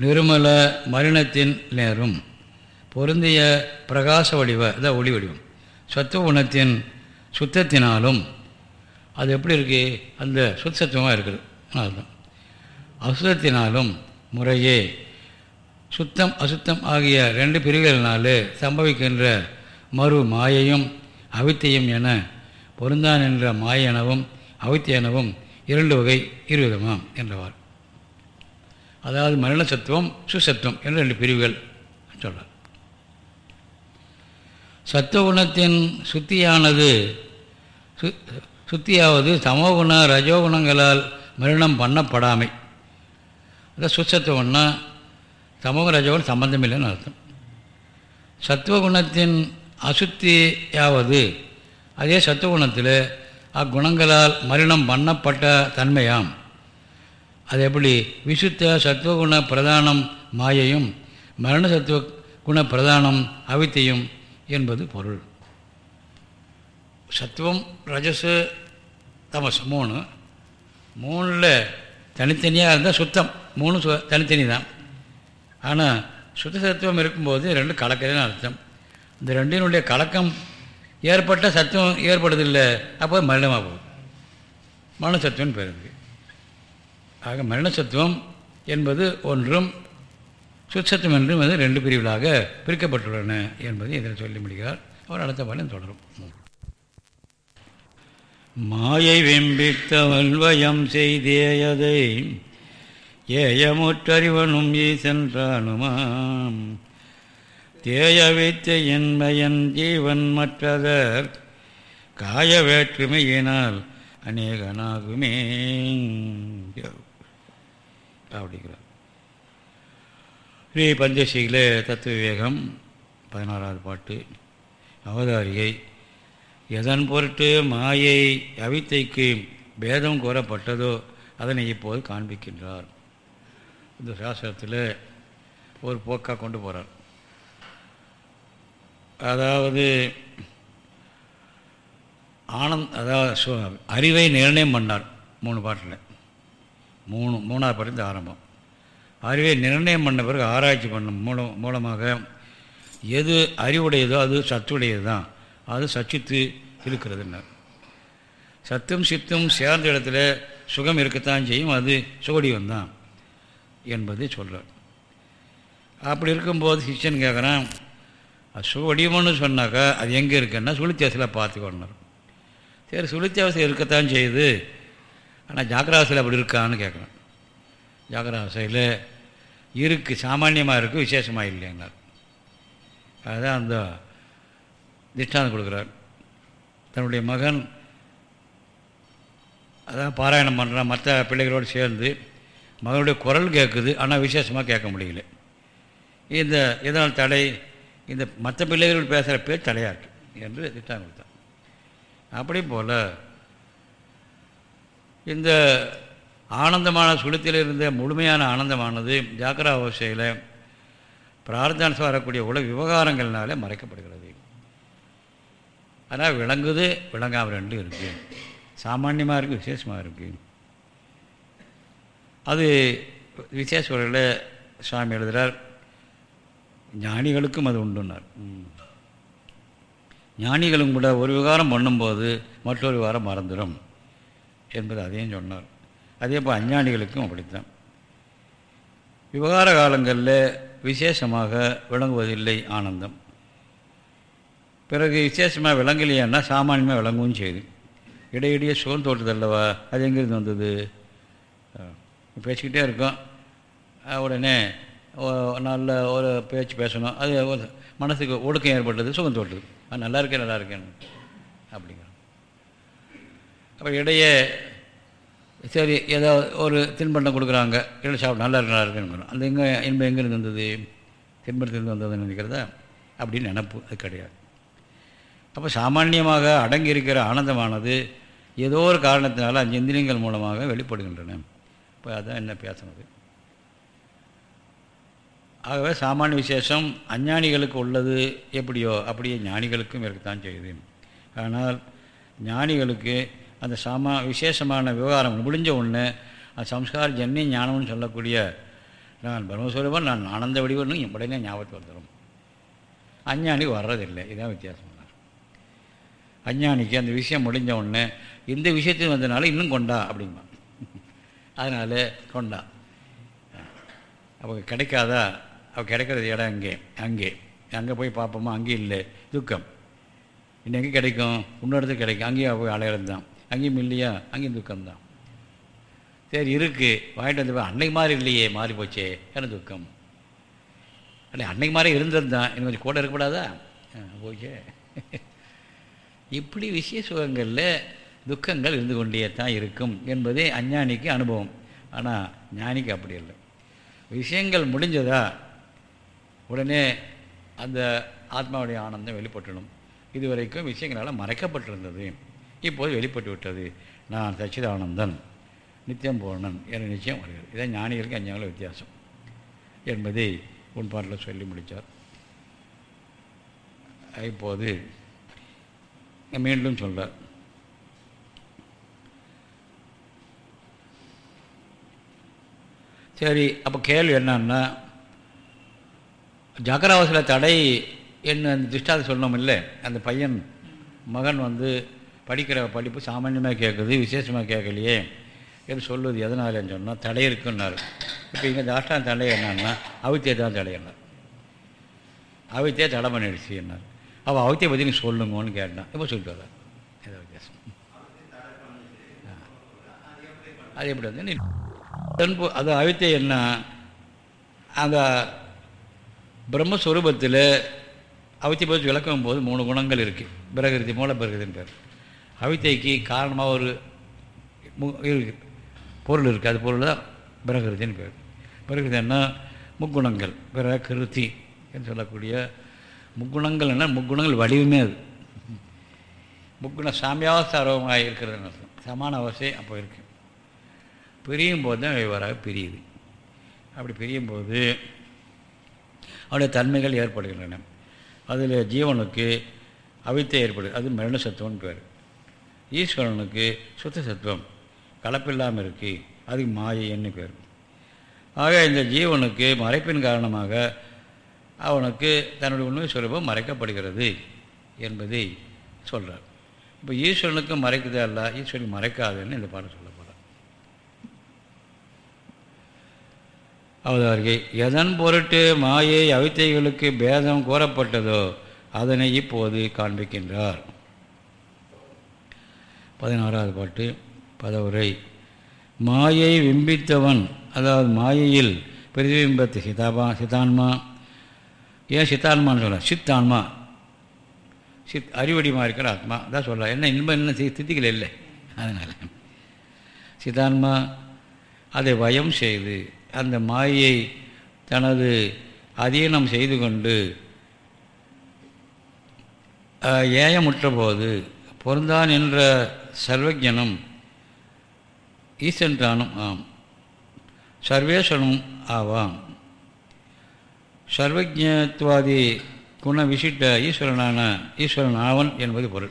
நிருமல மரிணத்தின் நேரும் பொருந்திய பிரகாச வடிவ இதான் ஒளி வடிவம் சத்துவ குணத்தின் சுத்தத்தினாலும் அது எப்படி இருக்குது அந்த சுத்தத்துவமாக இருக்குது. அதுதான் அசுத்தத்தினாலும் முறையே. சுத்தம் அசுத்தம் ஆகிய ரெண்டு பிரிவுகளினாலே சம்பவிக்கின்ற மறு மாயையும் அவித்தையும் என பொருந்தான் என்ற மாய எனவும் எனவும் இரண்டு வகை இருவிதமாம் என்றவார் அதாவது மரண சத்துவம் சுசத்துவம் என்ற ரெண்டு பிரிவுகள் சொல்கிறார் சத்துவகுணத்தின் சுத்தியானது சு சுத்தியாவது சமோகுண ரஜோகுணங்களால் மரணம் பண்ணப்படாமை. அதான் சுசத்துவம்னா தமோக ரஜோகுணம் சம்பந்தம் இல்லைன்னு அர்த்தம் சத்துவகுணத்தின் அசுத்தியாவது அதே சத்துவகுணத்தில் அக்குணங்களால் மரணம் பண்ணப்பட்ட தன்மையாம் அது எப்படி விசுத்த சத்துவகுண பிரதானம் மாயையும் மரண சத்துவ குண பிரதானம் அவித்தையும் என்பது பொருள் சத்துவம் ரஜசு தமஸ் மூணு மூணில் தனித்தனியாக இருந்தால் சுத்தம். மூணு சு தனித்தனி தான் ஆனால் சுத்த சத்துவம் இருக்கும்போது ரெண்டு கலக்கிறதுன்னு அர்த்தம். இந்த ரெண்டினுடைய கலக்கம் ஏற்பட்ட சத்துவம் ஏற்படுதில்லை அப்போ மரணமாக போகுது மரண சத்துவம்னு பேர் ஆக மரண சத்துவம் என்பது ஒன்றும் சுச்சத்தம் என்றும் அது ரெண்டு பிரிவுகளாக பிரிக்கப்பட்டுள்ளன என்பதை இதில் சொல்லி முடிகிறார் அவர் அடுத்த பாலம் தொடரும். மாயை வெம்பித்த வல்வயம் செய்தேயதை ஏயமுற்றறிவனும் ஈசென்றானுமாம் தேய வைத்த என்பயன் ஜீவன் மற்றதர் காய வேற்றுமையினால் அநேகனாகுமே. அப்படிங்கிறார். ஸ்ரீ பஞ்சசீல தத்துவ விவேகம் பதினாறாவது பாட்டு அவதாரிகை எதன் பொருட்டு மாயை அவித்தைக்கு பேதம் கூறப்பட்டதோ அதனை இப்போது காண்பிக்கின்றார். இந்த சாஸ்திரத்தில் ஒரு போக்காக கொண்டு போகிறார் அதாவது ஆனந்த் அதாவது சு அறிவை நிர்ணயம் பண்ணார் மூணு பாட்டில். மூணு மூணாவது பாட்டு ஆரம்பம். அறிவை நிர்ணயம் பண்ண பிறகு ஆராய்ச்சி பண்ண மூலம் மூலமாக எது அறிவுடையதோ அது சத்துடையது தான் அது சச்சித்து இருக்கிறதுன்னார் சத்தும் சித்தும் சேர்ந்த இடத்துல சுகம் இருக்கத்தான் செய்யும் அது சுகடிவம் தான் என்பதை சொல்கிறார் அப்படி இருக்கும்போது சிஷ்யன் கேட்குறான் அது சுகவடிவம்னு சொன்னாக்கா அது எங்கே இருக்குன்னா சுளுத்தியாசில் பார்த்துக்கொண்டார் சரி சுளுத்தியாவசை இருக்கத்தான் செய்யுது ஆனால் ஜாக்கிராவசையில் அப்படி இருக்கான்னு கேட்குறேன் ஜாக்கிராவசையில் இருக்குது சாமானியமாக இருக்குது விசேஷமாக இல்லைங்கிறார் அதுதான் அந்த திஷ்டாந்தம் கொடுக்குறார். தன்னுடைய மகன் அதான் பாராயணம் பண்ணுறான் மற்ற பிள்ளைகளோடு சேர்ந்து மகனுடைய குரல் கேட்குது ஆனால் விசேஷமாக கேட்க முடியல. இந்த இதனால் தடை இந்த மற்ற பிள்ளைகள் பேசுகிற பேர் தடையாக இருக்குது என்று திட்டம் கொடுத்தான். அப்படி போல் இந்த ஆனந்தமான சுளுத்தில் இருந்த முழுமையான ஆனந்தமானது ஜாக்கிரா அவசையில் பிரார்த்தனை வரக்கூடிய உலக விவகாரங்கள்னாலே மறைக்கப்படுகிறது. ஆனால் விளங்குது விளங்காமல் ரெண்டும் இருக்குது சாமானியமாக இருக்குது விசேஷமாக இருக்குது அது விசேஷ உரையில் சுவாமி எழுதுகிறார் ஞானிகளுக்கும் அது உண்டுன்னார். ஞானிகளும் கூட ஒரு விவகாரம் பண்ணும்போது மற்றொரு விவகாரம் மறந்துடும் என்பது அதையும் சொன்னார். அதே போல் அஞ்ஞானிகளுக்கும் அப்படித்தான். விவகார காலங்களில் விசேஷமாக விளங்குவதில்லை ஆனந்தம். பிறகு விசேஷமாக விளங்கலையான்னா சாமானியமாக விளங்கவும் செய்யுது இடையிடையே சுகம் அல்லவா? அது எங்கேருந்து வந்தது? பேசிக்கிட்டே இருக்கோம். உடனே நல்ல ஒரு பேச்சு பேசணும். அது ஒரு மனசுக்கு ஒடுக்கம் ஏற்பட்டது சுகம் தோட்டுது அது நல்லா இருக்கேன் நல்லா இருக்கேன் அப்படிங்கிறோம். அப்போ இடையே சரி ஏதோ ஒரு தின்பண்டம் கொடுக்குறாங்க. இல்லை சாப்பிட நல்லா இருக்கு நல்லா இருக்குன்னு அந்த எங்கே இன்பம் எங்கேருந்து வந்தது? தின்பண்டத்திலிருந்து வந்ததுன்னு நினைக்கிறதா? அப்படின்னு நினப்பு அது கிடையாது. அப்போ சாமானியமாக அடங்கியிருக்கிற ஆனந்தமானது ஏதோ ஒரு காரணத்தினால அஞ்சு இந்திரியங்கள் மூலமாக வெளிப்படுகின்றன. இப்போ அதான் என்ன பேசுனது? ஆகவே சாமானிய விசேஷம் அஞ்ஞானிகளுக்கு உள்ளது எப்படியோ அப்படியே ஞானிகளுக்கும் இருக்கத்தான் செய்யுது. ஆனால் ஞானிகளுக்கு அந்த சாமா விசேஷமான விவகாரம் முடிஞ்ச ஒன்று அந்த சம்ஸ்கார ஜன்னி ஞானம்னு சொல்லக்கூடிய நான் பிரம்மஸ்வரூபம் நான் ஆனந்த வடிவம்னு உடனே ஞாபகத்து வந்துடும் அஞ்ஞானி வர்றதில்லை. இதுதான் வித்தியாசம். அஞ்ஞானிக்கு அந்த விஷயம் முடிஞ்ச உடனே இந்த விஷயத்தில் வந்தனால இன்னும் கொண்டா அப்படிமா அதனால் கொண்டா. அப்போ கிடைக்காதா? அவள் கிடைக்கிறது இடம் அங்கே அங்கே. அங்கே போய் பார்ப்போமா? அங்கே இல்லை. துக்கம். இன்னும் எங்கே கிடைக்கும்? இன்னொருத்தர் கிடைக்கும். அங்கேயும் போய் அலையிறது தான். அங்கேயும் இல்லையா? அங்கேயும் துக்கம்தான் சரி இருக்குது வாங்கிட்டு வந்து அன்னைக்கு மாதிரி இல்லையே மாறி போச்சே. என்ன துக்கம்? அன்னை அன்னைக்கு மாதிரி இருந்தது தான் இன்னும் கொஞ்சம் கூட இருக்கக்கூடாதா? போச்சே. இப்படி விஷய சுகங்களில் துக்கங்கள் இருந்து கொண்டே தான் இருக்கும் என்பதே அஞ்ஞானிக்கு அனுபவம். ஆனால் ஞானிக்கு அப்படி இல்லை. விஷயங்கள் முடிஞ்சதா உடனே அந்த ஆத்மாவுடைய ஆனந்தம் வெளிப்பட்டணும் இதுவரைக்கும் விஷயங்களால் மறைக்கப்பட்டிருந்தது. இப்போது வெளிப்பட்டு விட்டது நான் சச்சிதானந்தன் நித்தியம் பூர்ணன் என நிச்சயம் வருகிறது. இதான் ஞானிகளுக்கு அஞ்ஞான வித்தியாசம் என்பதை உன்பாட்டில் சொல்லி முடித்தார் இப்போது மீண்டும் சொல்கிறார் சரி அப்போ கேள்வி என்னன்னா ஜகராவசில் தடை என்ன அந்த திஷ்டாத சொன்னோம் இல்லை? அந்த பையன் மகன் வந்து படிக்கிற படிப்பு சாமானியமாக கேட்குது விசேஷமாக கேட்கலையே என்று சொல்லுவது எதனாலன்னு சொன்னால் தடை இருக்குன்னாரு. இப்போ இங்கே தாஷ்டான் தடை என்னன்னா அவித்தியை தான் தடை என்னார். தடை பண்ணிடுச்சு என்னார். அவள் அவித்தியை பற்றி நீ சொல்லுங்கன்னு கேட்டான் இப்போ சொல்லிட்டு வர ஏதோ வித்தியாசம். அது எப்படி வந்து நீ தன்பு அது அவித்தை என்ன? அந்த பிரம்மஸ்வரூபத்தில் அவித்தை பற்றி விளக்கும் போது மூணு குணங்கள் இருக்குது பிரகிருதி மூல பிரகிருதின்னு பேர். அவித்தைக்கு காரணமாக ஒரு மு- இருக்கு பொருள் இருக்குது அது பொருள் தான் பிரகிருதின்னு பேர். பிரகிருதி என்ன? முக்குணங்கள். பிரகிருதி என்று சொல்லக்கூடிய முக்குணங்கள் என்ன? முக்குணங்கள் வடிவமே அது. முக்குண சாமியாவஸ்த அருவமாக இருக்கிறதுன்னு அர்த்தம். சமான அவஸ்தை அப்போ இருக்கு. பிரியும் போது தான் விவராக பிரியுது. அப்படி பிரியும் போது அவருடைய தன்மைகள் ஏற்படுகின்றன. அதில் ஜீவனுக்கு அவித்தை ஏற்படுது. அது மரண சத்துவம்னு பேர். ஈஸ்வரனுக்கு சுத்த சத்துவம் கலப்பில்லாமல் இருக்குது அதுக்கு மாயைன்னு பேர். ஆக இந்த ஜீவனுக்கு மறைப்பின் காரணமாக அவனுக்கு தன்னுடைய உண்மை சுரூபம் மறைக்கப்படுகிறது என்பதை சொல்கிறார் இப்போ ஈஸ்வரனுக்கு மறைக்குதா அல்ல ஈஸ்வரன் மறைக்காதுன்னு இந்த பாடம் சொல்லப்படுறார் அவதாரிகை எதன் பொருட்டு மாயை அவித்தைகளுக்கு பேதம் கூறப்பட்டதோ அதனை இப்போது காண்பிக்கின்றார். பதினாறாவது பாட்டு பதவுரை மாயை விம்பித்தவன் அதாவது மாயையில் பிரதிபிம்பத்து சிதாபா சிதான்மா ஏன் சித்தான்மான்னு சொல்ல சித்தான்மா. சித் அறிவடிமா இருக்கிற ஆத்மா. தான் சொல்ல என்ன இன்பம் என்ன சி- இல்லை. அதனால். சித்தான்மா அதை பயம் செய்து அந்த மாயை தனது அதீனம் செய்து கொண்டு அஹ், ஏயமுற்ற போது பொருந்தான் என்ற சர்வஜனும் ஈசன்றானும் ஆம். சர்வேஸ்வரனும் ஆவாம். சர்வஜத்வாதி குண விசிட்ட ஈஸ்வரனான ஈஸ்வரன் ஆவன் என்பது பொருள்.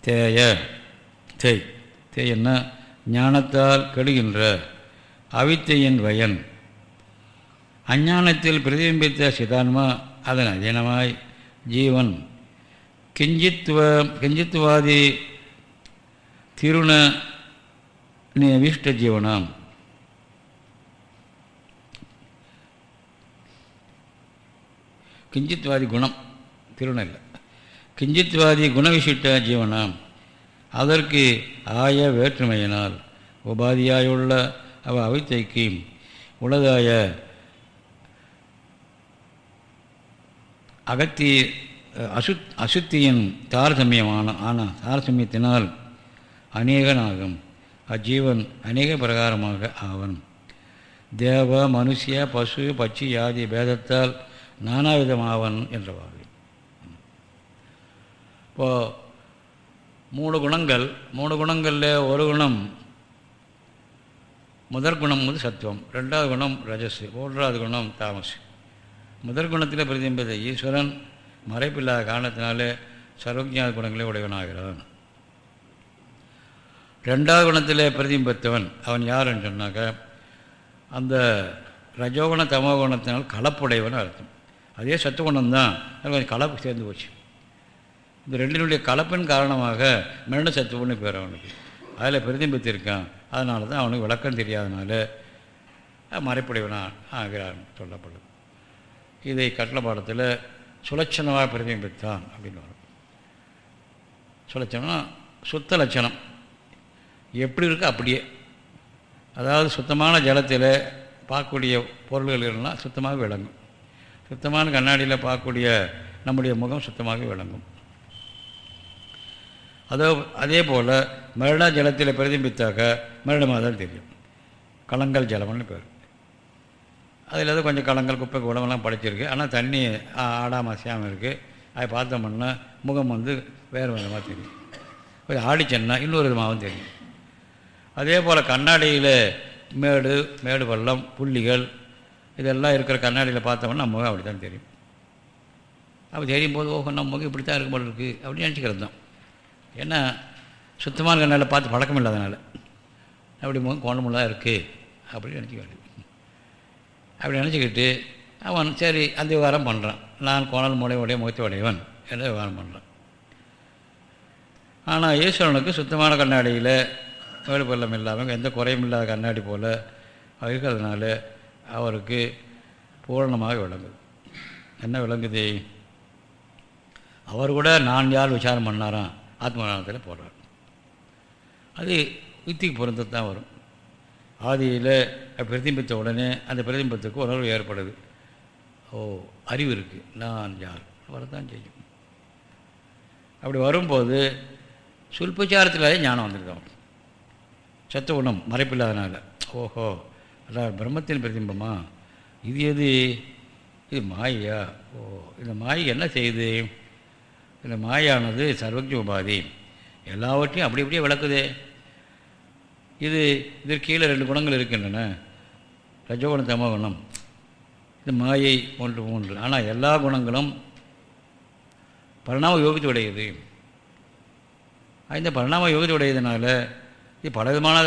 தேய தேய். தேயன்னா ஞானத்தால் கெடுகின்ற அவித்தையின் வயன். அஞ்ஞானத்தில் பிரதிபிம்பித்த சிதான்மா அதன் அதீனமாய் ஜீவன். கிஞ்சித்துவ கிஞ்சித்துவாதி திருண விஷ்ட ஜீவனாம். கிஞ்சித்வாதி குணம் திருணம் இல்லை கிஞ்சித்வாதி குணவிசிட்ட ஜீவனாம். அதற்கு ஆய வேற்றுமையினால் உபாதியாயுள்ள அவ அவித்தைக்கு உளதாய அகத்தி அசுத் அசுத்தியின் தாரதமியமான ஆன தாரதமியத்தினால் அநேகனாகும். அஜீவன் அநேக பிரகாரமாக ஆவன். தேவ மனுஷிய பசு பட்சி யாதி பேதத்தால் நானாவிதமாவன் என்றவாறு இப்போது மூணு குணங்கள் மூணு குணங்களில் ஒரு குணம் முதற் குணம் வந்து சத்துவம் ரெண்டாவது குணம் ரஜஸ் மூன்றாவது குணம் தாமஸ் முதற் குணத்தில் பிரதிபிம்பது ஈஸ்வரன் மறைப்பில்லாத காரணத்தினாலே சர்வஜாத குணங்களை உடையவனாகிறான். ரெண்டாவது குணத்தில் பிரதிபிம்பத்தவன் அவன் யாருன்னு சொன்னாக்க அந்த ரஜோகுண தமோகுணத்தினால் கலப்புடையவன் அர்த்தம். அதே சத்துவகுணம் தான் அது கொஞ்சம் கலப்பு சேர்ந்து போச்சு. இந்த ரெண்டினுடைய கலப்பின் காரணமாக மிரண்ட சத்துவன்னு பேர் அவனுக்கு. அதில் பிரதிபித்திருக்கான் அதனால தான் அவனுக்கு விளக்கம் தெரியாதனால மறைப்படைவனான் ஆகிறான் சொல்லப்படுது இதை கட்டள பாடத்தில் சுலட்சணமாக பிரதிபித்தான் அப்படின்னு வரும். சுலட்சணம்னா சுத்த லட்சணம். எப்படி இருக்கோ அப்படியே. அதாவது சுத்தமான ஜலத்தில் பார்க்கக்கூடிய பொருள்கள் எல்லாம் சுத்தமாக விளங்கும். சுத்தமான கண்ணாடியில் பார்க்கக்கூடிய நம்முடைய முகம் சுத்தமாக விளங்கும். அதோ அதே போல் மரண ஜலத்தில் பிரதிபித்தாக்க மருடமாக தான் தெரியும். கலங்கல் ஜலம்னு பேர். அதில் ஏதோ கொஞ்சம் கலங்கள் குப்பை குளமெல்லாம் படைச்சிருக்கு. ஆனால் தண்ணி ஆடாமல் அசையாமல் இருக்குது அதை பார்த்தோம்னா முகம் வந்து வேறு விதமாக தெரியும். கொஞ்சம் ஆடிச்சேன்னா இன்னொரு விதமாகவும் தெரியும். அதே போல் கண்ணாடியில் மேடு மேடு பள்ளம் புள்ளிகள் இதெல்லாம் இருக்கிற கண்ணாடியில் பார்த்தோம்னா நம்ம முகம் அப்படி தான் தெரியும். அப்போ தெரியும் போது ஓஹோ நம்ம முகம் இப்படி தான் இருக்க போல இருக்குது அப்படின்னு நினச்சிக்கிறது தான். ஏன்னா சுத்தமான கண்ணாடியில் பார்த்து பழக்கம் இல்லாதனால. அப்படி முகம் கோணமுள்ளதாக இருக்குது அப்படின்னு நினச்சிக்க வேண்டியது அப்படி நினச்சிக்கிட்டு அவன் சரி அந்த விவகாரம் பண்ணுறான் நான் கோணல் மூளை உடைய முகத்தை உடையவன் என்ற விவகாரம் பண்ணுறான் ஆனால் ஈஸ்வரனுக்கு சுத்தமான கண்ணாடியில் மேடு இல்லாமல் எந்த குறையும் இல்லாத கண்ணாடி போல் இருக்கிறதுனால அவருக்கு பூரணமாக விளங்குது என்ன விளங்குது? அவர் கூட நான் யார் விசாரம் பண்ணாராம் ஆத்மநாதத்தில் போடுறார். அது யுத்திக்கு பொருந்தத்தான் வரும். ஆதியில் பிரதிபித்த உடனே அந்த பிரதிபித்துக்கு உணர்வு ஏற்படுது. ஓ அறிவு இருக்குது நான் யார்? வரதான் செய்யும். அப்படி வரும்போது சுல்பச்சாரத்தில் ஞானம் வந்துருக்கான் சத்த குணம் மறைப்பில்லாதனால. ஓஹோ. அதான் பிரம்மத்தின் பிரதிபிம்பமா இது எது? இது மாயா ஓ இந்த மாயை என்ன செய்யுது? இந்த மாயானது சர்வஜ உபாதி. எல்லாவற்றையும் அப்படி அப்படியே விளக்குது. இது இதற்கு கீழே ரெண்டு குணங்கள் இருக்கின்றன. ரஜகுணம் தமகுணம். இது மாயை ஒன்று மூன்று. ஆனால் எல்லா குணங்களும் பரிணாம யோகத்தை உடையது. இந்த பரிணாம யோகத்தை உடையதுனால இது பல விதமான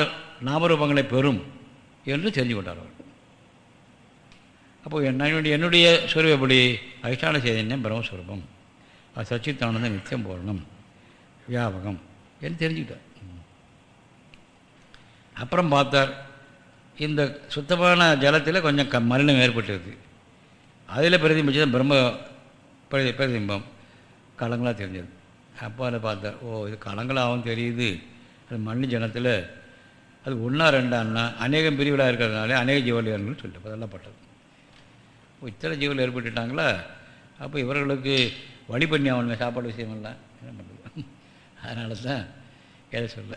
நாமரூபங்களை பெறும். என்று தெரிஞ்சு கொண்டார் அவர். அப்போ என்னுடைய என்னுடைய சுரூபம் எப்படி? அதிஷ்டான சைதன்யம் பிரம்மஸ்வரூபம். அது சச்சித்தானந்த நித்தியம் பூரணம் வியாபகம் என்று தெரிஞ்சுக்கிட்டார். அப்புறம் பார்த்தார் இந்த சுத்தமான ஜலத்தில் கொஞ்சம் க மலினம் ஏற்பட்டிருக்கு. அதில் பிரதிபிச்சது பிரம்ம பிரதி பிரதிபிம்பம். கலங்களாக தெரிஞ்சது அப்போ அதை பார்த்தார் ஓ இது கலங்களாகவும் தெரியுது. அது மண்ணு ஜனத்தில் அது ஒன்றா ரெண்டான்னா அநேகம் பிரிவுகளாக இருக்கிறதுனால அநேக ஜீவலியர்கள் சொல்லிட்டு அதெல்லாம் பட்டது. இத்தனை ஜீவல் ஏற்பட்டுட்டாங்களா? அப்போ இவர்களுக்கு வழி பண்ணி ஆகணுமே சாப்பாடு விஷயமெல்லாம்? என்ன பண்ணுறது? அதனால தான் எதை சொல்ல